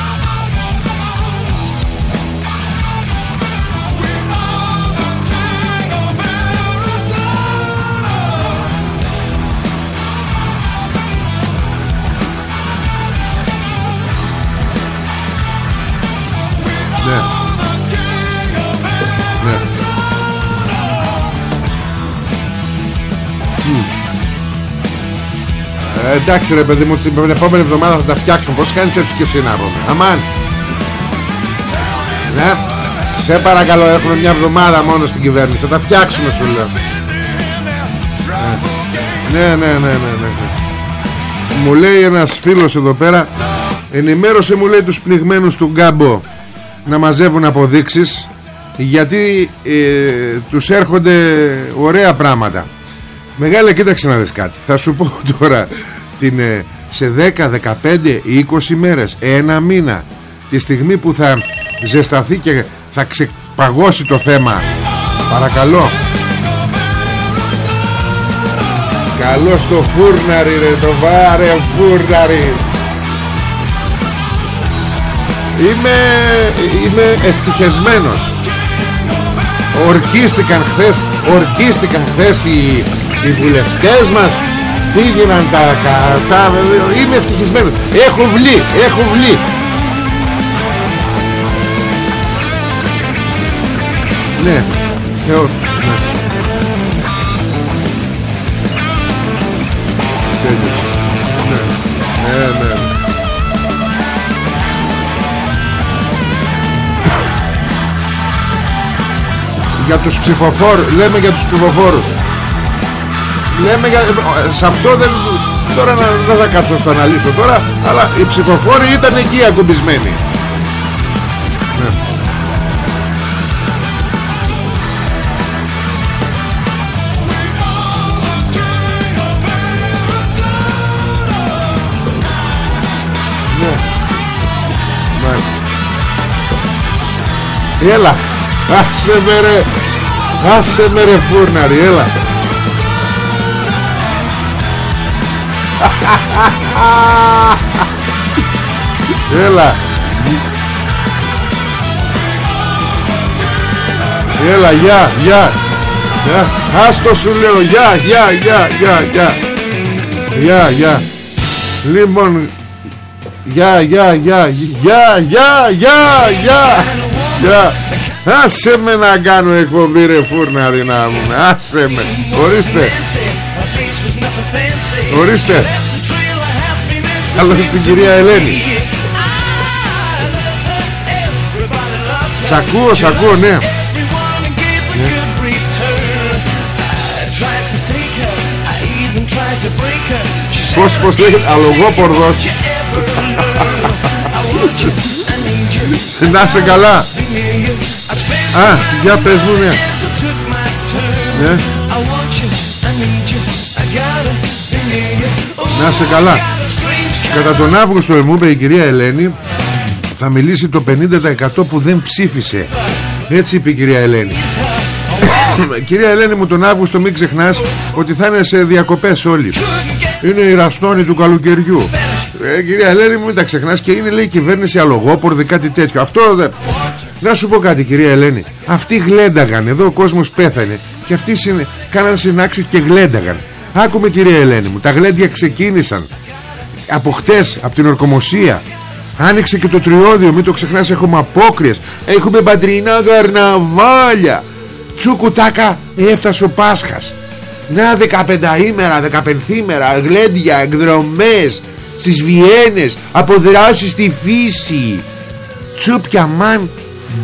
Speaker 1: Ε, εντάξει ρε παιδί μου την επόμενη εβδομάδα θα τα φτιάξουμε. Πως κάνεις έτσι και εσύ να πούμε. Αμάν. Ναι. Σε παρακαλώ έχουμε μια εβδομάδα μόνο στην κυβέρνηση. Θα τα φτιάξουμε σου λέω. Ναι ναι ναι ναι, ναι, ναι. Μου λέει ένας φίλος εδώ πέρα Ενημέρωσε μου λέει τους πληγμένους του Γκάμπο Να μαζεύουν αποδείξεις Γιατί ε, τους έρχονται ωραία πράγματα. Μεγάλε κοίταξε να δεις κάτι. Θα σου πω τώρα την, ε, σε 10, 15 ή 20 μέρες ένα μήνα τη στιγμή που θα ζεσταθεί και θα ξεπαγώσει το θέμα. Παρακαλώ. Καλό στο φούρναρι ρε το βάρε φούρναρι. Είμαι, είμαι ευτυχισμένος Ορκίστηκαν χθες Ορκίστηκαν χθες οι, οι βουλευτές μας πήγαιναν τα καρτά είμαι ευτυχισμένος έχω βλή έχω βλή ναι Θεό ναι. Ναι. ναι, ναι. Για τους ψηφοφόρους Λέμε για τους ψηφοφόρους λέμε για, σε αυτό δεν τώρα δεν θα κάτσω να αναλύσω τώρα αλλά οι ψηφοφόροι ήταν εκεί ακουμπισμένοι ναι. ναι. Έλα. Άσε με ρε. Άσε με ρε φούρναρη Έλα Έλα. Έλα γεια γεια. Άστο σου λέω γεια γεια γεια γεια γεια. Γεια γεια. Λοιπόν Γεια γεια γεια. Γεια γεια γεια γεια. Γεια. Άσε με να κάνω εκπομπή ρε φούρναρη να μου. Άσε με. Ορίστε Ορίστε. Καλώς την κυρία Ελένη. Σ' ακούω, σ' ακούω, ναι. Πώς, πώς λέγεται, αλογόπορδος Να σε καλά. Α, για πες μου, ναι. Ναι Να σε καλά. Κατά τον Αύγουστο μου είπε η κυρία Ελένη Θα μιλήσει το 50% που δεν ψήφισε. Έτσι είπε η κυρία Ελένη. Κυρία Ελένη μου τον Αύγουστο μην ξεχνάς Ότι θα είναι σε διακοπές όλοι. Είναι η ραστόνη του καλοκαιριού. Ε, Κυρία Ελένη μου μην τα ξεχνάς Και είναι λέει η κυβέρνηση αλογόπορδη κάτι τέτοιο. Αυτό δεν... Να σου πω κάτι κυρία Ελένη. Αυτοί γλένταγαν Εδώ ο κόσμος πέθανε. Και αυτοί συν... κάναν συνάξεις και γλένταγαν Άκουμε κυρία Ελένη μου Τα γλέντια ξεκίνησαν. Από χτες από την ορκομοσία άνοιξε και το τριώδιο μην το ξεχνάς έχουμε απόκριες. Έχουμε μπαντρινά καρναβάλια τσουκουτάκα έφτασε ο Πάσχας. Να 15 ημέρα 15 ημέρα γλέντια, εκδρομές στις Βιένες αποδράσεις στη φύση. Τσούπια μαν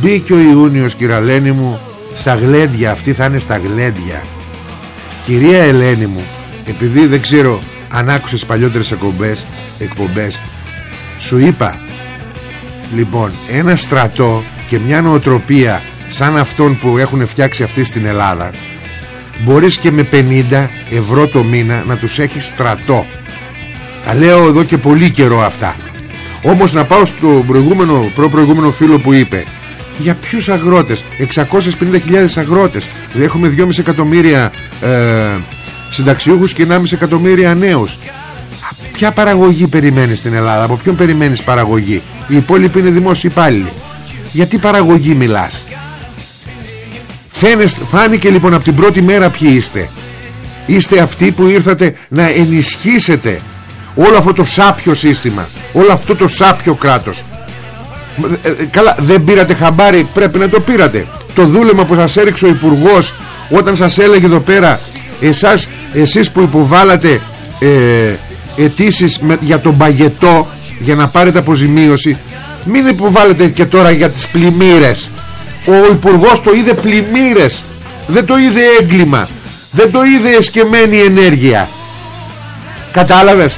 Speaker 1: μπήκε ο Ιούνιος κυραλένη μου στα γλέντια αυτή θα είναι στα γλέντια. Κυρία Ελένη μου επειδή δεν ξέρω αν άκουσες παλιότερες εκπομπές, εκπομπές σου είπα. Λοιπόν ένα στρατό και μια νοοτροπία σαν αυτόν που έχουν φτιάξει αυτοί στην Ελλάδα μπορείς και με 50 ευρώ το μήνα να τους έχεις στρατό. Τα λέω εδώ και πολύ καιρό αυτά. Όμως να πάω στο προηγούμενο, προ-προηγούμενο φίλο που είπε για ποιους αγρότες 650.000 αγρότες δηλαδή έχουμε 2,5 εκατομμύρια ε, συνταξιούχους και 1,5 εκατομμύρια νέους. Ποια παραγωγή περιμένεις στην Ελλάδα από ποιον περιμένεις παραγωγή; Οι υπόλοιποι είναι δημόσιοι υπάλληλοι. Γιατί παραγωγή μιλάς; Φαίνεστε, φάνηκε λοιπόν από την πρώτη μέρα ποιοι είστε. Είστε αυτοί που ήρθατε να ενισχύσετε όλο αυτό το σάπιο σύστημα όλο αυτό το σάπιο κράτος. Ε, ε, καλά δεν πήρατε χαμπάρι πρέπει να το πήρατε. Το δούλεμα που σας έριξε ο υπουργός όταν σας έλεγε εδώ πέρα εσάς, εσείς που υποβάλατε ε, αιτήσεις για τον παγετό για να πάρετε αποζημίωση μην υποβάλλετε και τώρα για τις πλημμύρες. Ο υπουργός το είδε πλημμύρες δεν το είδε έγκλημα δεν το είδε εσκεμμένη ενέργεια. Κατάλαβες;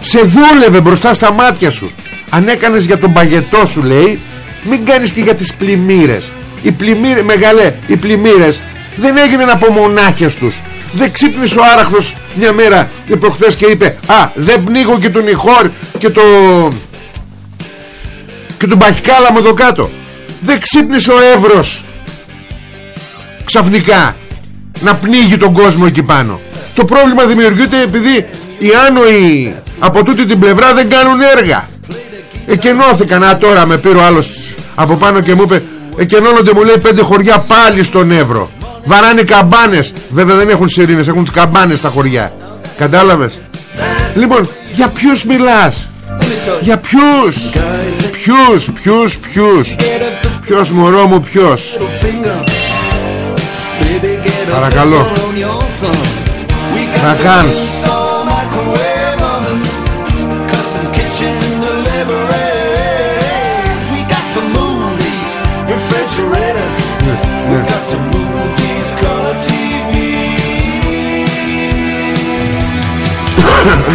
Speaker 1: Σε δούλευε μπροστά στα μάτια σου. Αν έκανες για τον παγετό σου λέει μην κάνεις και για τις πλημμύρες. Οι πλημμύρες μεγαλέ οι πλημμύρες δεν έγιναν από μονάχες τους δεν ξύπνησε ο άραχτος μια μέρα και προχθές και είπε α δεν πνίγω και τον Ιχόρ και το και τον Παχικάλα εδώ κάτω δεν ξύπνησε ο Εύρος ξαφνικά να πνίγει τον κόσμο εκεί πάνω. Το πρόβλημα δημιουργείται επειδή οι άνοιοι από τούτη την πλευρά δεν κάνουν έργα. Εκενώθηκαν. Α τώρα με πήρε ο άλλος από πάνω και μου είπε εκενώνονται μου λέει πέντε χωριά πάλι στον Εύρο βαράνε καμπάνες. Βέβαια δεν έχουν σιρήνες έχουν τις καμπάνες στα χωριά. Κατάλαβες; Λοιπόν για ποιους μιλάς; Για ποιους; Ποιους Ποιους Ποιους; Ποιος μωρό μου ποιος; Παρακαλώ. Θα κάνεις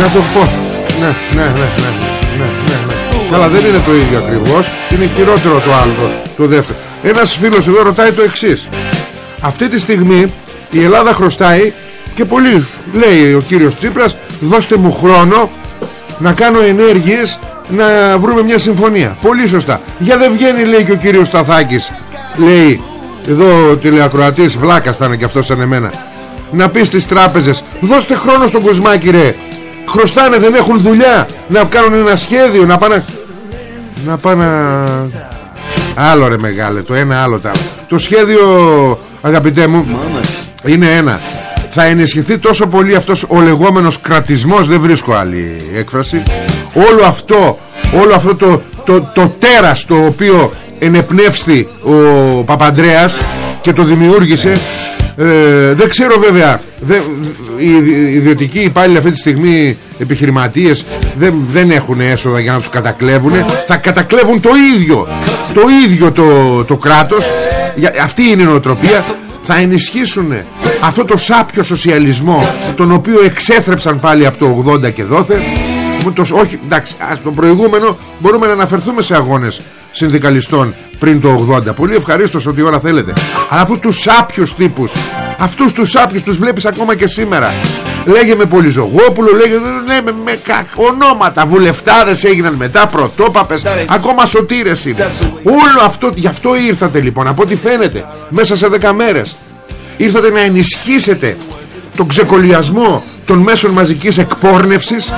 Speaker 1: Να το πω. Ναι, ναι, ναι, ναι, ναι, ναι. Καλά δεν είναι το ίδιο ακριβώς. Είναι χειρότερο το άλλο Το δεύτερο. Ένας φίλος εδώ ρωτάει το εξής. Αυτή τη στιγμή η Ελλάδα χρωστάει Και πολύ λέει ο κύριος Τσίπρας Δώστε μου χρόνο Να κάνω ενέργειες Να βρούμε μια συμφωνία. Πολύ σωστά. Για δεν βγαίνει λέει και ο κύριος Σταθάκης Λέει εδώ ο τηλεακροατής Βλάκας θα είναι και αυτός σαν εμένα Να πει στις τράπεζες Δώστε χρόνο στον Κοσμάκη ρε Χρωστάνε δεν έχουν δουλειά Να κάνουν ένα σχέδιο Να πάνε να πάνε Άλλο ρε μεγάλε Το ένα άλλο το άλλο Το σχέδιο αγαπητέ μου Είναι ένα. Θα ενισχυθεί τόσο πολύ αυτός ο λεγόμενος κρατισμός δεν βρίσκω άλλη έκφραση. Όλο αυτό όλο αυτό το, το, το τέρας το οποίο ενεπνεύστη ο Παπαντρέας και το δημιούργησε ε, δεν ξέρω βέβαια δεν, οι ιδιωτικοί υπάλληλοι αυτή τη στιγμή επιχειρηματίες δεν, δεν έχουν έσοδα για να τους κατακλέβουν θα κατακλέβουν το ίδιο το ίδιο το, το κράτος. Αυτή είναι η νοοτροπία. Θα ενισχύσουν αυτό το σάπιο σοσιαλισμό τον οποίο εξέθρεψαν πάλι από το 80 και δόθε. Το, όχι, εντάξει, το προηγούμενο μπορούμε να αναφερθούμε σε αγώνες συνδικαλιστών πριν το 80 Πολύ ευχαρίστως ότι ώρα θέλετε. Αλλά αυτούς τους σάπιους τύπους Αυτούς τους σάπιους τους βλέπεις ακόμα και σήμερα. Λέγε με Πολυζογόπουλο Λέγε ναι, με, με ονόματα. Βουλευτάδες έγιναν μετά Πρωτόπαπες. Ακόμα σωτήρες είναι. Όλο αυτό Γι' αυτό ήρθατε λοιπόν Από ό,τι φαίνεται Μέσα σε 10 μέρες. Ήρθατε να ενισχύσετε Τον ξεκολλιασμό των μέσων μαζικής εκπόρνευσης.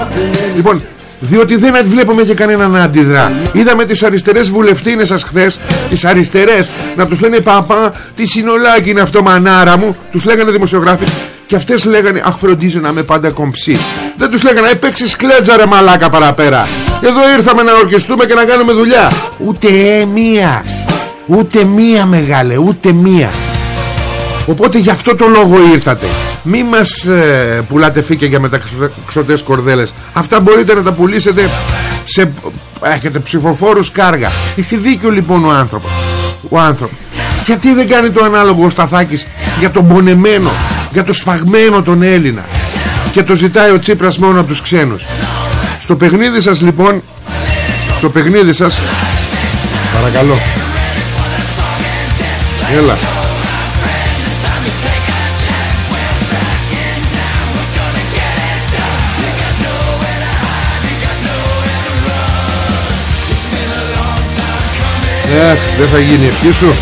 Speaker 1: Λοιπόν διότι δεν βλέπουμε και κανέναν να αντιδρά. Είδαμε τις αριστερές βουλευτίνες σας χθες Τις αριστερές Να τους λένε παπά Τι συνολάκι είναι αυτό μανάρα μου Τους λέγανε δημοσιογράφοι. Και αυτές λέγανε Αχ φροντίζω να είμαι πάντα κομψή Δεν τους λέγανε Έπαιξε κλέτζα ρε μαλάκα παραπέρα Εδώ ήρθαμε να ορκιστούμε και να κάνουμε δουλειά. Ούτε μία Ούτε μία μεγάλε Ούτε μία. Οπότε γι' αυτό το λόγο ήρθατε Μη μας ε, πουλάτε φύκια για μεταξωτές κορδέλες. Αυτά μπορείτε να τα πουλήσετε σε, Έχετε ψηφοφόρους κάργα. Έχει δίκιο λοιπόν ο άνθρωπος. Ο άνθρωπος. Γιατί δεν κάνει το ανάλογο ο Σταθάκης Για τον πονεμένο Για το σφαγμένο τον Έλληνα Και το ζητάει ο Τσίπρας μόνο από τους ξένους. Στο παιχνίδι σας λοιπόν Στο παιχνίδι σας Παρακαλώ. Έλα Εχ, δεν θα γίνει ευχή σου.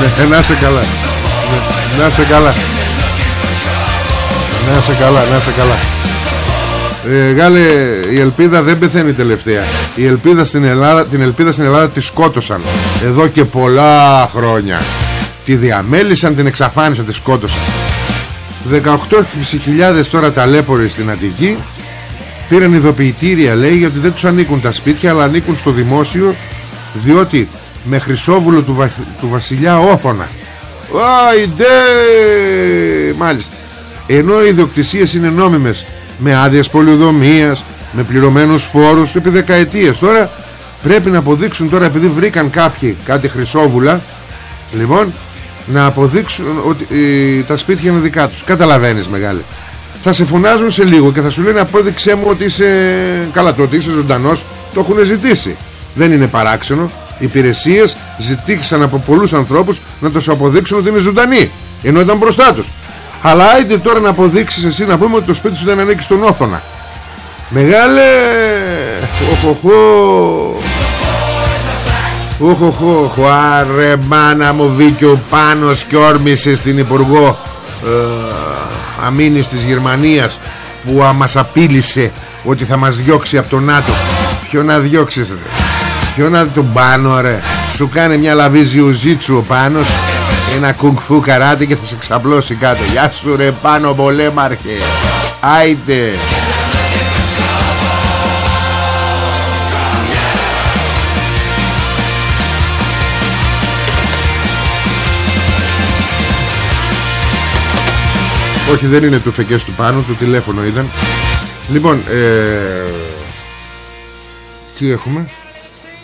Speaker 1: Ναι, να σε καλά. Ναι, Να σε καλά. Να σε καλά, να σε καλά. Ε, Γάλε, η ελπίδα δεν πεθαίνει τελευταία. Η ελπίδα στην Ελλάδα, Την ελπίδα στην Ελλάδα τη σκότωσαν. Εδώ και πολλά χρόνια. Τη διαμέλησαν, την εξαφάνισαν, τη σκότωσαν. 18.500 τώρα ταλέποροι στην Αττική Πήραν ειδοποιητήρια λέει Γιατί δεν τους ανήκουν τα σπίτια Αλλά ανήκουν στο δημόσιο Διότι με χρυσόβουλο του, του βασιλιά Όθωνα Άιντε Μάλιστα. Ενώ οι ιδιοκτησίες είναι νόμιμες Με άδειες πολυδομίας Με πληρωμένους φόρους Επί δεκαετίες. Τώρα πρέπει να αποδείξουν τώρα Επειδή βρήκαν κάποιοι κάτι χρυσόβουλα Λοιπόν να αποδείξουν ότι ε, τα σπίτια είναι δικά τους. Καταλαβαίνεις μεγάλη θα σε φωνάζουν σε λίγο και θα σου λένε απόδειξέ μου ότι είσαι καλά το ότι είσαι ζωντανός το έχουν ζητήσει. Δεν είναι παράξενο. Οι υπηρεσίες ζητήσαν από πολλούς ανθρώπους να τους αποδείξουν ότι είναι ζωντανοί ενώ ήταν μπροστά τους. Αλλά άιντε τώρα να αποδείξεις εσύ να πούμε ότι το σπίτι σου δεν ανήκει στον Όθωνα. Μεγάλε! Οχοχο! Ουχουχουχ Άρε μάνα μου βγήκε ο Πάνος και όρμησε στην Υπουργό ε, Αμήνης της Γερμανίας που α, μας απείλησε ότι θα μας διώξει από τον ΝΑΤΟ. Ποιο να διώξεις ρε. Ποιο να τον Πάνο ρε. Σου κάνει μια λαβή ζιουζίτσου ο Πάνος Ένα κουγκφού καράτε και θα σε ξαπλώσει κάτω. Γεια σου ρε Πάνο πολέμαρχε. Άιτε Όχι δεν είναι του φεκές του πάνω Το τηλέφωνο ήταν. Λοιπόν ε... Τι έχουμε;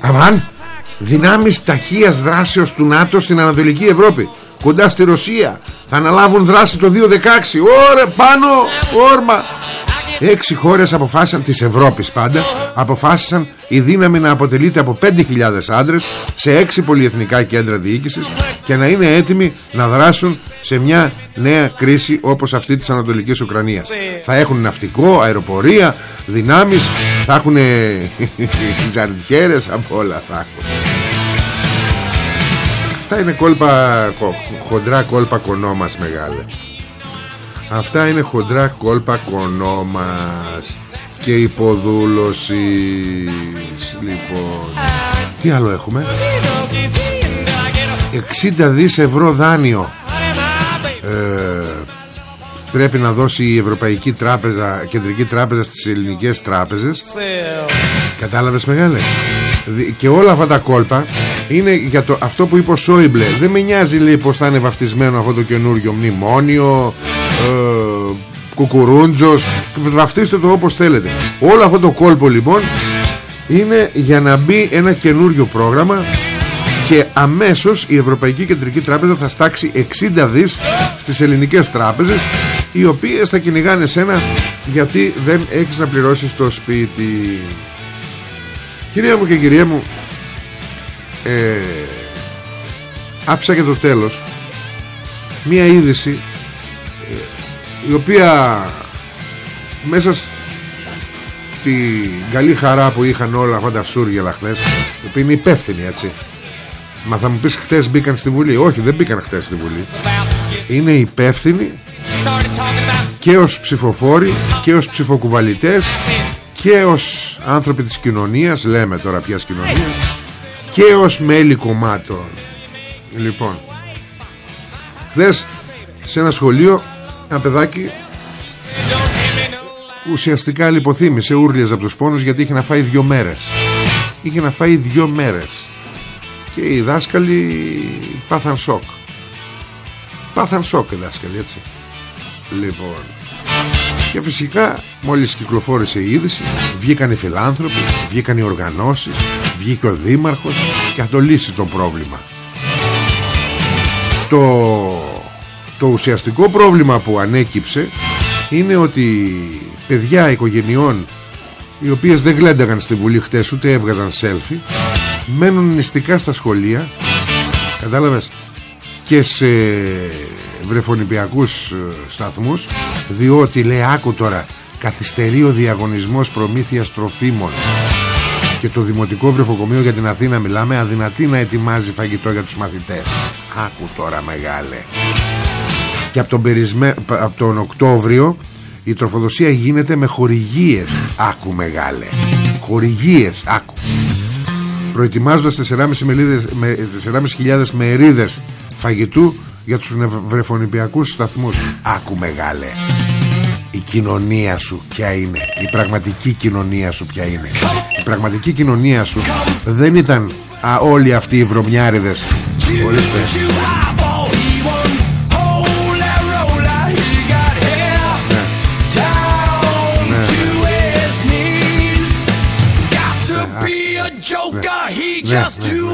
Speaker 1: Αμάν Δυνάμεις ταχείας δράσεως του ΝΑΤΟ Στην Ανατολική Ευρώπη. Κοντά στη Ρωσία. Θα αναλάβουν δράση το 2016 Ωρε πάνω όρμα Έξι χώρες αποφάσισαν της Ευρώπης πάντα αποφάσισαν η δύναμη να αποτελείται από 5.000 άντρες σε έξι πολυεθνικά κέντρα διοίκησης και να είναι έτοιμοι να δράσουν σε μια νέα κρίση όπως αυτή της Ανατολικής Ουκρανίας. Θα έχουν ναυτικό, αεροπορία, δυνάμεις, θα έχουν ζαρτιέρες από όλα θα έχουν. Αυτά είναι κόλπα, χοντρά κόλπα κονό μας μεγάλε. Αυτά είναι χοντρά κόλπα κονό μας και υποδούλωσης. Λοιπόν τι άλλο έχουμε; 60 δις ευρώ δάνειο. Ε, πρέπει να δώσει η Ευρωπαϊκή Τράπεζα Κεντρική Τράπεζα στις ελληνικές τράπεζες. Κατάλαβες μεγάλε; Και όλα αυτά τα κόλπα είναι για το, αυτό που είπε ο Σόιμπλε. Δεν με νοιάζει λέει πως θα είναι βαφτισμένο αυτό το καινούργιο μνημόνιο ε, κουκουρούντζος. Βαφτίστε το όπως θέλετε. Όλο αυτό το κόλπο λοιπόν είναι για να μπει ένα καινούριο πρόγραμμα και αμέσως η Ευρωπαϊκή Κεντρική Τράπεζα θα στάξει 60 δις στις ελληνικές τράπεζες οι οποίες θα κυνηγάνε σένα γιατί δεν έχεις να πληρώσεις το σπίτι. Κυρία μου και κυρία μου ε, άφησα και το τέλος. Μία είδηση ε, η οποία μέσα στη καλή χαρά που είχαν όλα αυτά τα σούργελα χθες που είναι υπεύθυνοι έτσι. Μα θα μου πεις χθες μπήκαν στη Βουλή. Όχι δεν μπήκαν χθες στη Βουλή. Είναι υπεύθυνοι Και ως ψηφοφόροι Και ως ψηφοκουβαλιτές Και ως άνθρωποι της κοινωνίας Λέμε τώρα ποιας κοινωνίας Και ως μέλη κομμάτων. Λοιπόν Χθες σε ένα σχολείο Ένα παιδάκι Ουσιαστικά λιποθύμησε ούρλιαζε από τους πόνους γιατί είχε να φάει δυο μέρες. Είχε να φάει δυο μέρες. Και οι δάσκαλοι πάθαν σοκ. Πάθαν σοκ οι δάσκαλοι έτσι. Λοιπόν. Και φυσικά μόλις κυκλοφόρησε η είδηση βγήκαν οι φιλάνθρωποι βγήκαν οι οργανώσεις βγήκε ο δήμαρχος και θα το λύσει το πρόβλημα. Το, το ουσιαστικό πρόβλημα που ανέκυψε είναι ότι παιδιά οικογενειών οι οποίες δεν γλένταγαν στη Βουλή χτες ούτε έβγαζαν σέλφι μένουν νηστικά στα σχολεία κατάλαβες και σε βρεφονιπιακούς ε, σταθμούς διότι λέει άκου τώρα καθυστερεί ο διαγωνισμός προμήθειας τροφίμων. Και το Δημοτικό Βρεφοκομείο για την Αθήνα μιλάμε αδυνατή να ετοιμάζει φαγητό για τους μαθητές. Άκου τώρα μεγάλε και από τον, περισμέ... από τον Οκτώβριο η τροφοδοσία γίνεται με χορηγίες. Άκου μεγάλε. Χορηγίες άκου. Προετοιμάζοντας 4.500 μερίδες φαγητού για τους βρεφονιπιακούς σταθμούς. Άκου μεγάλε. Η κοινωνία σου ποια είναι. Η πραγματική κοινωνία σου ποια είναι. Η πραγματική κοινωνία σου δεν ήταν α, όλοι αυτοί οι βρωμιάριδες. Ορίστε Ναι, ναι, ναι.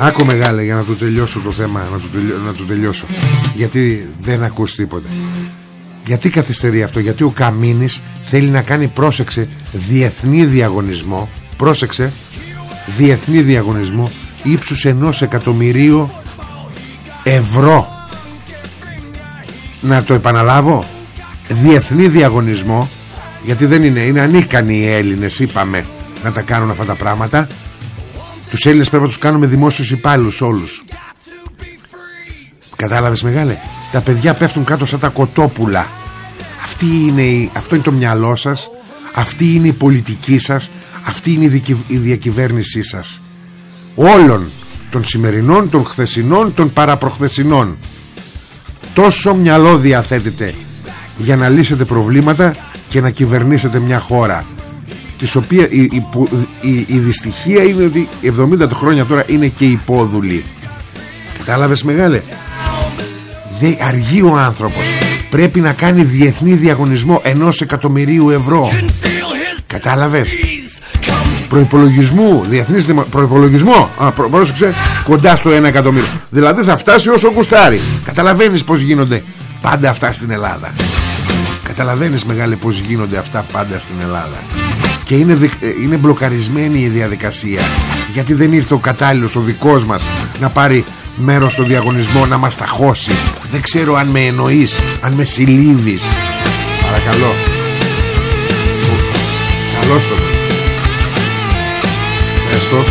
Speaker 1: Άκου μεγάλε για να το τελειώσω το θέμα να το, να το τελειώσω. Γιατί δεν ακούς τίποτα. Γιατί καθυστερεί αυτό Γιατί ο Καμίνης θέλει να κάνει πρόσεξε Διεθνή διαγωνισμό Πρόσεξε Διεθνή διαγωνισμό Ήψους ενός εκατομμυρίου Ευρώ. Να το επαναλάβω Διεθνή διαγωνισμό Γιατί δεν είναι Είναι ανίκανοι οι Έλληνες είπαμε να τα κάνουν αυτά τα πράγματα τους Έλληνες πρέπει να τους κάνουμε δημόσιους υπάλληλους όλους. Κατάλαβες μεγάλε; Τα παιδιά πέφτουν κάτω σαν τα κοτόπουλα. Αυτή είναι, Αυτό είναι το μυαλό σας Αυτή είναι η πολιτική σας Αυτή είναι η διακυβέρνησή σας. Όλων των σημερινών, των χθεσινών, των παραπροχθεσινών. Τόσο μυαλό διαθέτετε για να λύσετε προβλήματα και να κυβερνήσετε μια χώρα της οποία η, η, η, δυστυχία είναι ότι 70 χρόνια τώρα είναι και υπόδουλοι κατάλαβες μεγάλε; Δεν αργεί ο άνθρωπος. Πρέπει να κάνει διεθνή διαγωνισμό ενός εκατομμυρίου ευρώ. Κατάλαβες; Προϋπολογισμού διεθνής προϋπολογισμό. Α, προ, πρόσεξε, κοντά στο 1 εκατομμύριο. Δηλαδή θα φτάσει όσο κουστάρει καταλαβαίνεις πως γίνονται πάντα αυτά στην Ελλάδα. Καταλαβαίνεις μεγάλε πως γίνονται αυτά πάντα στην Ελλάδα και είναι, ε, είναι μπλοκαρισμένη η διαδικασία. Γιατί δεν ήρθε ο κατάλληλος ο δικός μας να πάρει μέρος στο διαγωνισμό να μας ταχώσει δεν ξέρω αν με εννοείς αν με συλλήβεις παρακαλώ. Καλώς το Έστω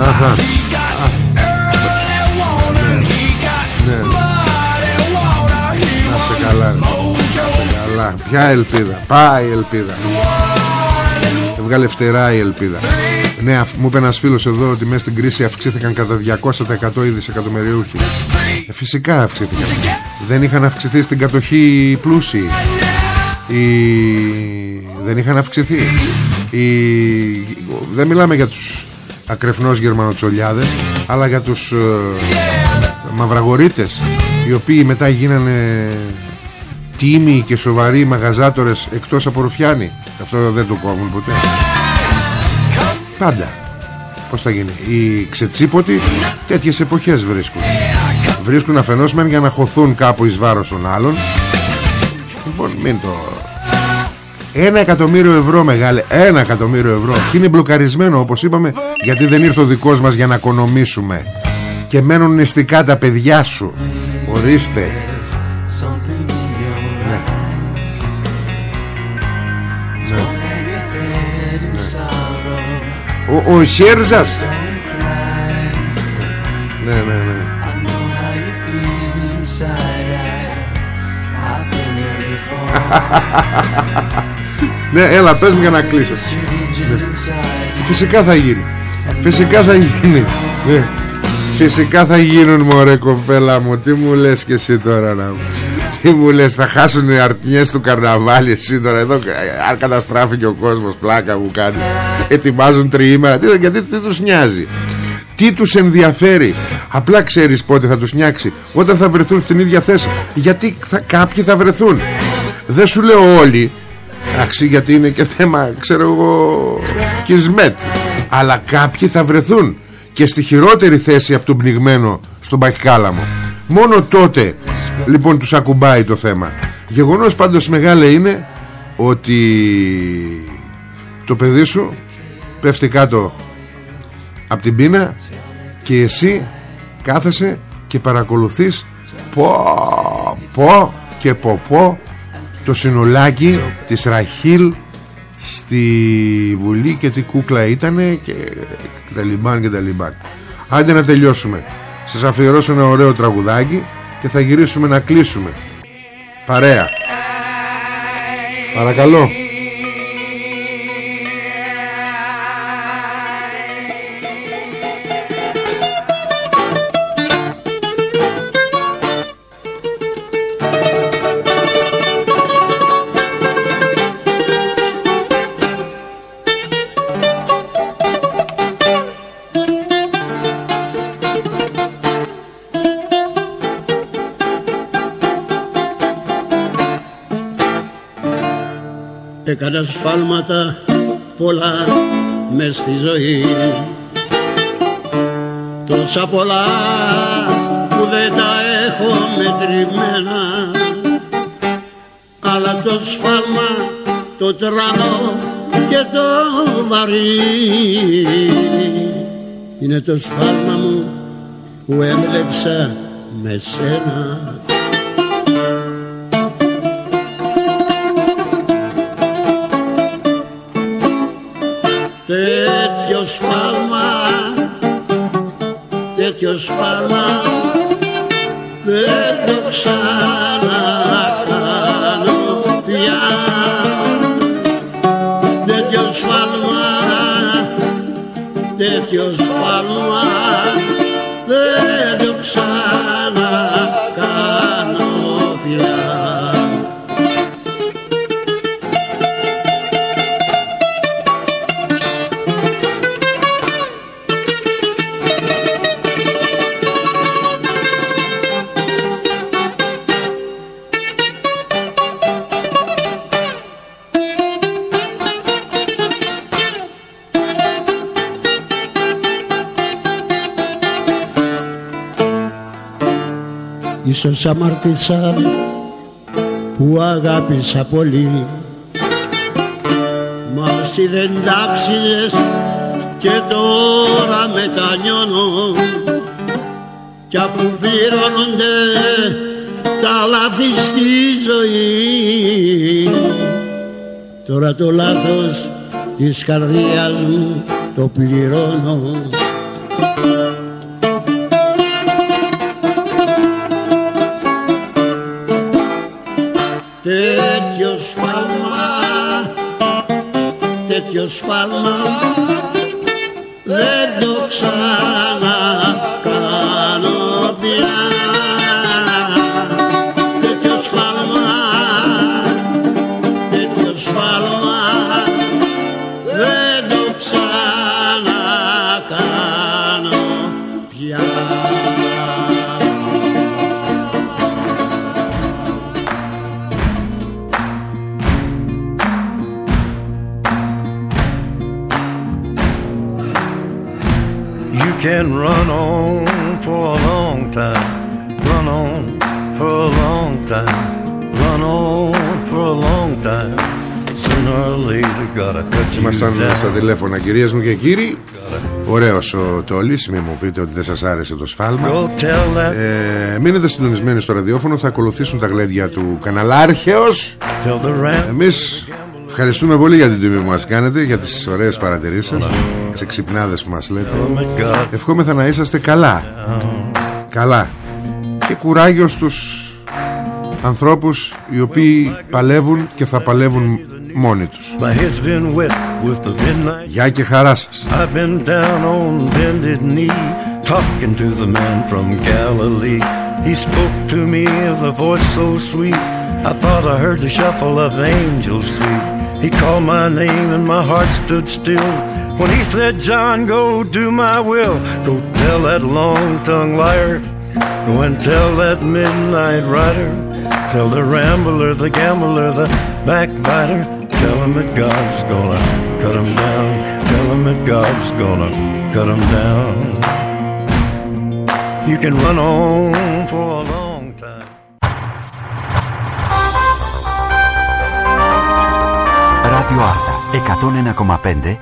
Speaker 1: Αχα καλά σε καλά. Ποια ελπίδα. Πάει η ελπίδα. Έβγαλε φτερά η ελπίδα. Ναι μου είπε ένας φίλος εδώ Ότι μέσα στην κρίση αυξήθηκαν κατά 200% οι δισεκατομμυριούχοι. Ε, Φυσικά αυξήθηκαν. Δεν είχαν αυξηθεί στην κατοχή οι πλούσιοι. Οι... Δεν είχαν αυξηθεί. Οι... Δεν μιλάμε για τους ακρεφνώς γερμανοτσολιάδες Αλλά για τους ε, μαυραγορείτες οι οποίοι μετά γίνανε τίμοι και σοβαροί μαγαζάτορες εκτός από Ρουφιάνη αυτό δεν το κόβουν ποτέ. Πάντα. Πως θα γίνει. Οι ξετσίποτοι τέτοιες εποχές βρίσκουν. Βρίσκουν αφενός μεν για να χωθούν κάπου εις βάρος των άλλων. Λοιπόν μην το ένα εκατομμύριο ευρώ μεγάλε Ένα εκατομμύριο ευρώ. Και είναι μπλοκαρισμένο όπως είπαμε Γιατί δεν ήρθε ο δικός μας για να οικονομήσουμε Και μένουν νηστικά τα παιδιά σου. Ορίστε Ο, ο Σέρζας Ναι ναι ναι. Ναι έλα πες μου για να κλείσω. Ναι. Φυσικά θα γίνει. Φυσικά θα γίνει. Ναι. Φυσικά θα γίνουν μωρέ κοπέλα μου. Τι μου λες και εσύ τώρα να μου Τι μου λες θα χάσουν οι αρτιές του καρναβάλι Εσύ τώρα. Εδώ Αν καταστράφηκε ο κόσμος πλάκα μου κάνει Ετοιμάζουν τριήμερα. Τι, Γιατί τι τους νοιάζει; Τι τους ενδιαφέρει; Απλά ξέρεις πότε θα τους νιάξει. Όταν θα βρεθούν στην ίδια θέση. Γιατί θα, κάποιοι θα βρεθούν. Δεν σου λέω όλοι. Εντάξει γιατί είναι και θέμα Ξέρω εγώ Κισμέτ Αλλά κάποιοι θα βρεθούν. Και στη χειρότερη θέση από τον πνιγμένο Στον Παχικάλαμο Μόνο τότε λοιπόν τους ακουμπάει το θέμα. Γεγονός πάντως μεγάλο είναι Ότι Το παιδί σου Πέφτει κάτω Από την πείνα και εσύ κάθεσαι και παρακολουθείς πω πω και πω πω το συνολάκι της Ραχίλ στη Βουλή και τι κούκλα ήτανε και τα λιμπάν και τα λιμπάν. Άντε να τελειώσουμε. Σας αφιερώσω ένα ωραίο τραγουδάκι και θα γυρίσουμε να κλείσουμε. Παρέα. Παρακαλώ
Speaker 2: Έκανα σφάλματα πολλά μες στη ζωή. Τόσα πολλά που δεν τα έχω μετρημένα Αλλά το σφάλμα το τρανό και το βαρύ. Είναι το σφάλμα μου που έβλεψα με σένα τέτοιο σφάλμα δεν το ξανακάνω πια. Τέτοιος σφάλμα τέτοιος σφάλμα δεν το ξανακάνω Ίσως αμαρτήσα που αγάπησα πολύ. Μας εσύ δεν τάξιδες και τώρα μετανιώνω. Κι αφού πληρώνονται τα λάθη στη ζωή. Τώρα το λάθος της καρδιάς μου το πληρώνω τέτοιο σφάλμα δεν το ξανακάνω πια. Τέτοιο σφάλμα τέτοιο σφάλμα δεν το ξανακάνω πια
Speaker 3: can run on for a long time, run on for a long time, run on for a long time. Sooner or later, gotta cut you
Speaker 1: Ήμασταν στα
Speaker 3: down.
Speaker 1: τηλέφωνα κυρίες μου και κύριοι Ωραίος ο Τόλης Μην μου πείτε ότι δεν σας άρεσε το σφάλμα
Speaker 3: Go tell that,
Speaker 1: ε, Μείνετε συντονισμένοι στο ραδιόφωνο Θα ακολουθήσουν τα γλέντια του καναλάρχεως
Speaker 3: tell the ram.
Speaker 1: Εμείς ευχαριστούμε πολύ για την τιμή που μας κάνετε Για τις ωραίες παρατηρήσεις σας Τις εξυπνάδες που μας λέτε
Speaker 3: Tell God,
Speaker 1: Ευχόμεθα να είσαστε καλά Καλά Και κουράγιο στους ανθρώπους Οι οποίοι παλεύουν και θα παλεύουν μόνοι τους
Speaker 3: my head's been wet with the midnight.
Speaker 1: Γεια και χαρά σας
Speaker 3: I've been down on bended knee, talking to the man from Galilee. He spoke to me with a voice so sweet, I thought I heard the shuffle of angels sweet. He called my name and my heart stood still. When he said, John, go do my will. Go tell that long-tongued liar. Go and tell that midnight rider. Tell the rambler, the gambler, the backbiter. Tell him that God's gonna cut him down. Tell him that God's gonna cut him down. You can run on for a long
Speaker 4: Εκκατόν FM κομμαπέντε,